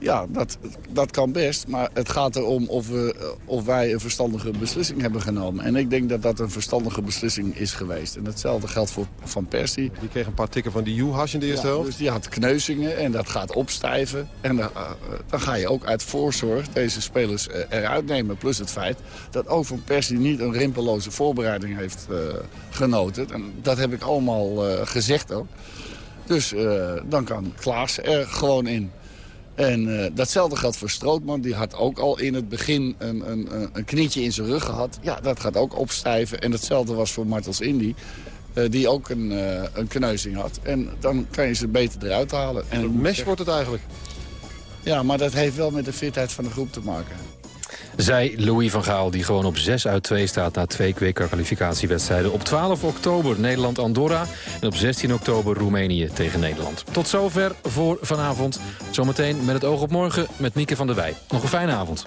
Ja, dat, dat kan best. Maar het gaat erom of, we, of wij een verstandige beslissing hebben genomen. En ik denk dat dat een verstandige beslissing is geweest. En hetzelfde geldt voor Van Persie. Die kreeg een paar tikken van die Juhas in de eerste ja, helft. Dus die had kneuzingen en dat gaat opstijven. En dan, uh, dan ga je ook uit voorzorg deze spelers eruit nemen. Plus het feit dat ook Van Persie niet een rimpeloze voorbereiding heeft uh, genoten. En dat heb ik allemaal gezegd ook. Dus dan kan Klaas er gewoon in. En uh, datzelfde geldt voor Strootman. Die had ook al in het begin een, een, een knietje in zijn rug gehad. Ja, dat gaat ook opstijven. En hetzelfde was voor Martels Indy. Uh, die ook een, uh, een kneuzing had. En dan kan je ze beter eruit halen. En een mes wordt het eigenlijk. Ja, maar dat heeft wel met de fitheid van de groep te maken. Zij Louis van Gaal, die gewoon op 6 uit 2 staat... na twee WK-kwalificatiewedstrijden. Op 12 oktober Nederland-Andorra. En op 16 oktober Roemenië tegen Nederland. Tot zover voor vanavond. Zometeen met het oog op morgen met Mieke van der Wij. Nog een fijne avond.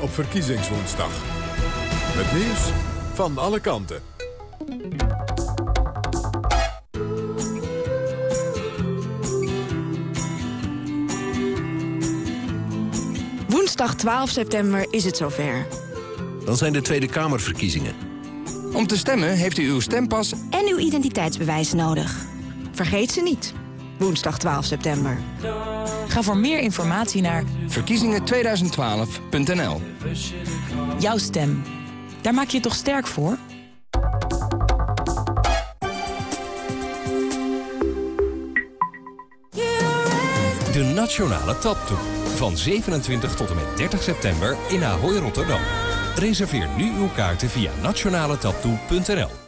op verkiezingswoensdag. Het nieuws van alle kanten. Woensdag 12 september is het zover. Dan zijn de Tweede Kamerverkiezingen. Om te stemmen heeft u uw stempas en uw identiteitsbewijs nodig. Vergeet ze niet. Woensdag 12 september. Ga voor meer informatie naar verkiezingen2012.nl. Jouw stem. Daar maak je je toch sterk voor? De Nationale Taptoe. Van 27 tot en met 30 september in Ahoy Rotterdam. Reserveer nu uw kaarten via nationaletaptoe.nl.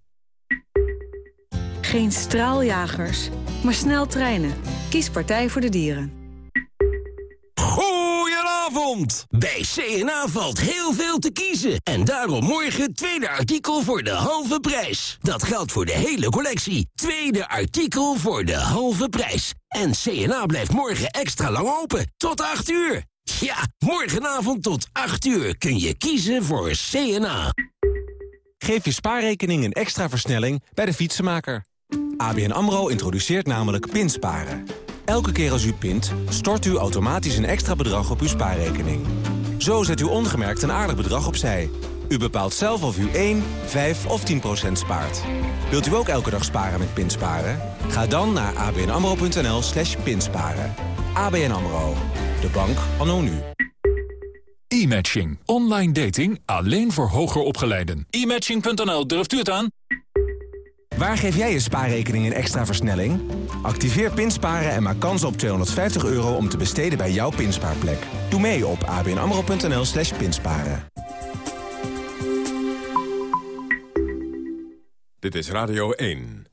Geen straaljagers, maar snel treinen. Kies Partij voor de Dieren. Goedenavond! Bij CNA valt heel veel te kiezen. En daarom morgen tweede artikel voor de halve prijs. Dat geldt voor de hele collectie. Tweede artikel voor de halve prijs. En CNA blijft morgen extra lang open. Tot 8 uur. Ja, morgenavond tot 8 uur kun je kiezen voor CNA. Geef je spaarrekening een extra versnelling bij de fietsenmaker. ABN AMRO introduceert namelijk pinsparen. Elke keer als u pint, stort u automatisch een extra bedrag op uw spaarrekening. Zo zet u ongemerkt een aardig bedrag opzij. U bepaalt zelf of u 1, 5 of 10 procent spaart. Wilt u ook elke dag sparen met pinsparen? Ga dan naar abnamro.nl slash pinsparen. ABN AMRO. De bank anno nu. E-matching. Online dating alleen voor hoger opgeleiden. E-matching.nl, durft u het aan? Waar geef jij je spaarrekening een extra versnelling? Activeer Pinsparen en maak kans op 250 euro om te besteden bij jouw pinspaarplek. Doe mee op abnamro.nl slash pinsparen. Dit is Radio 1.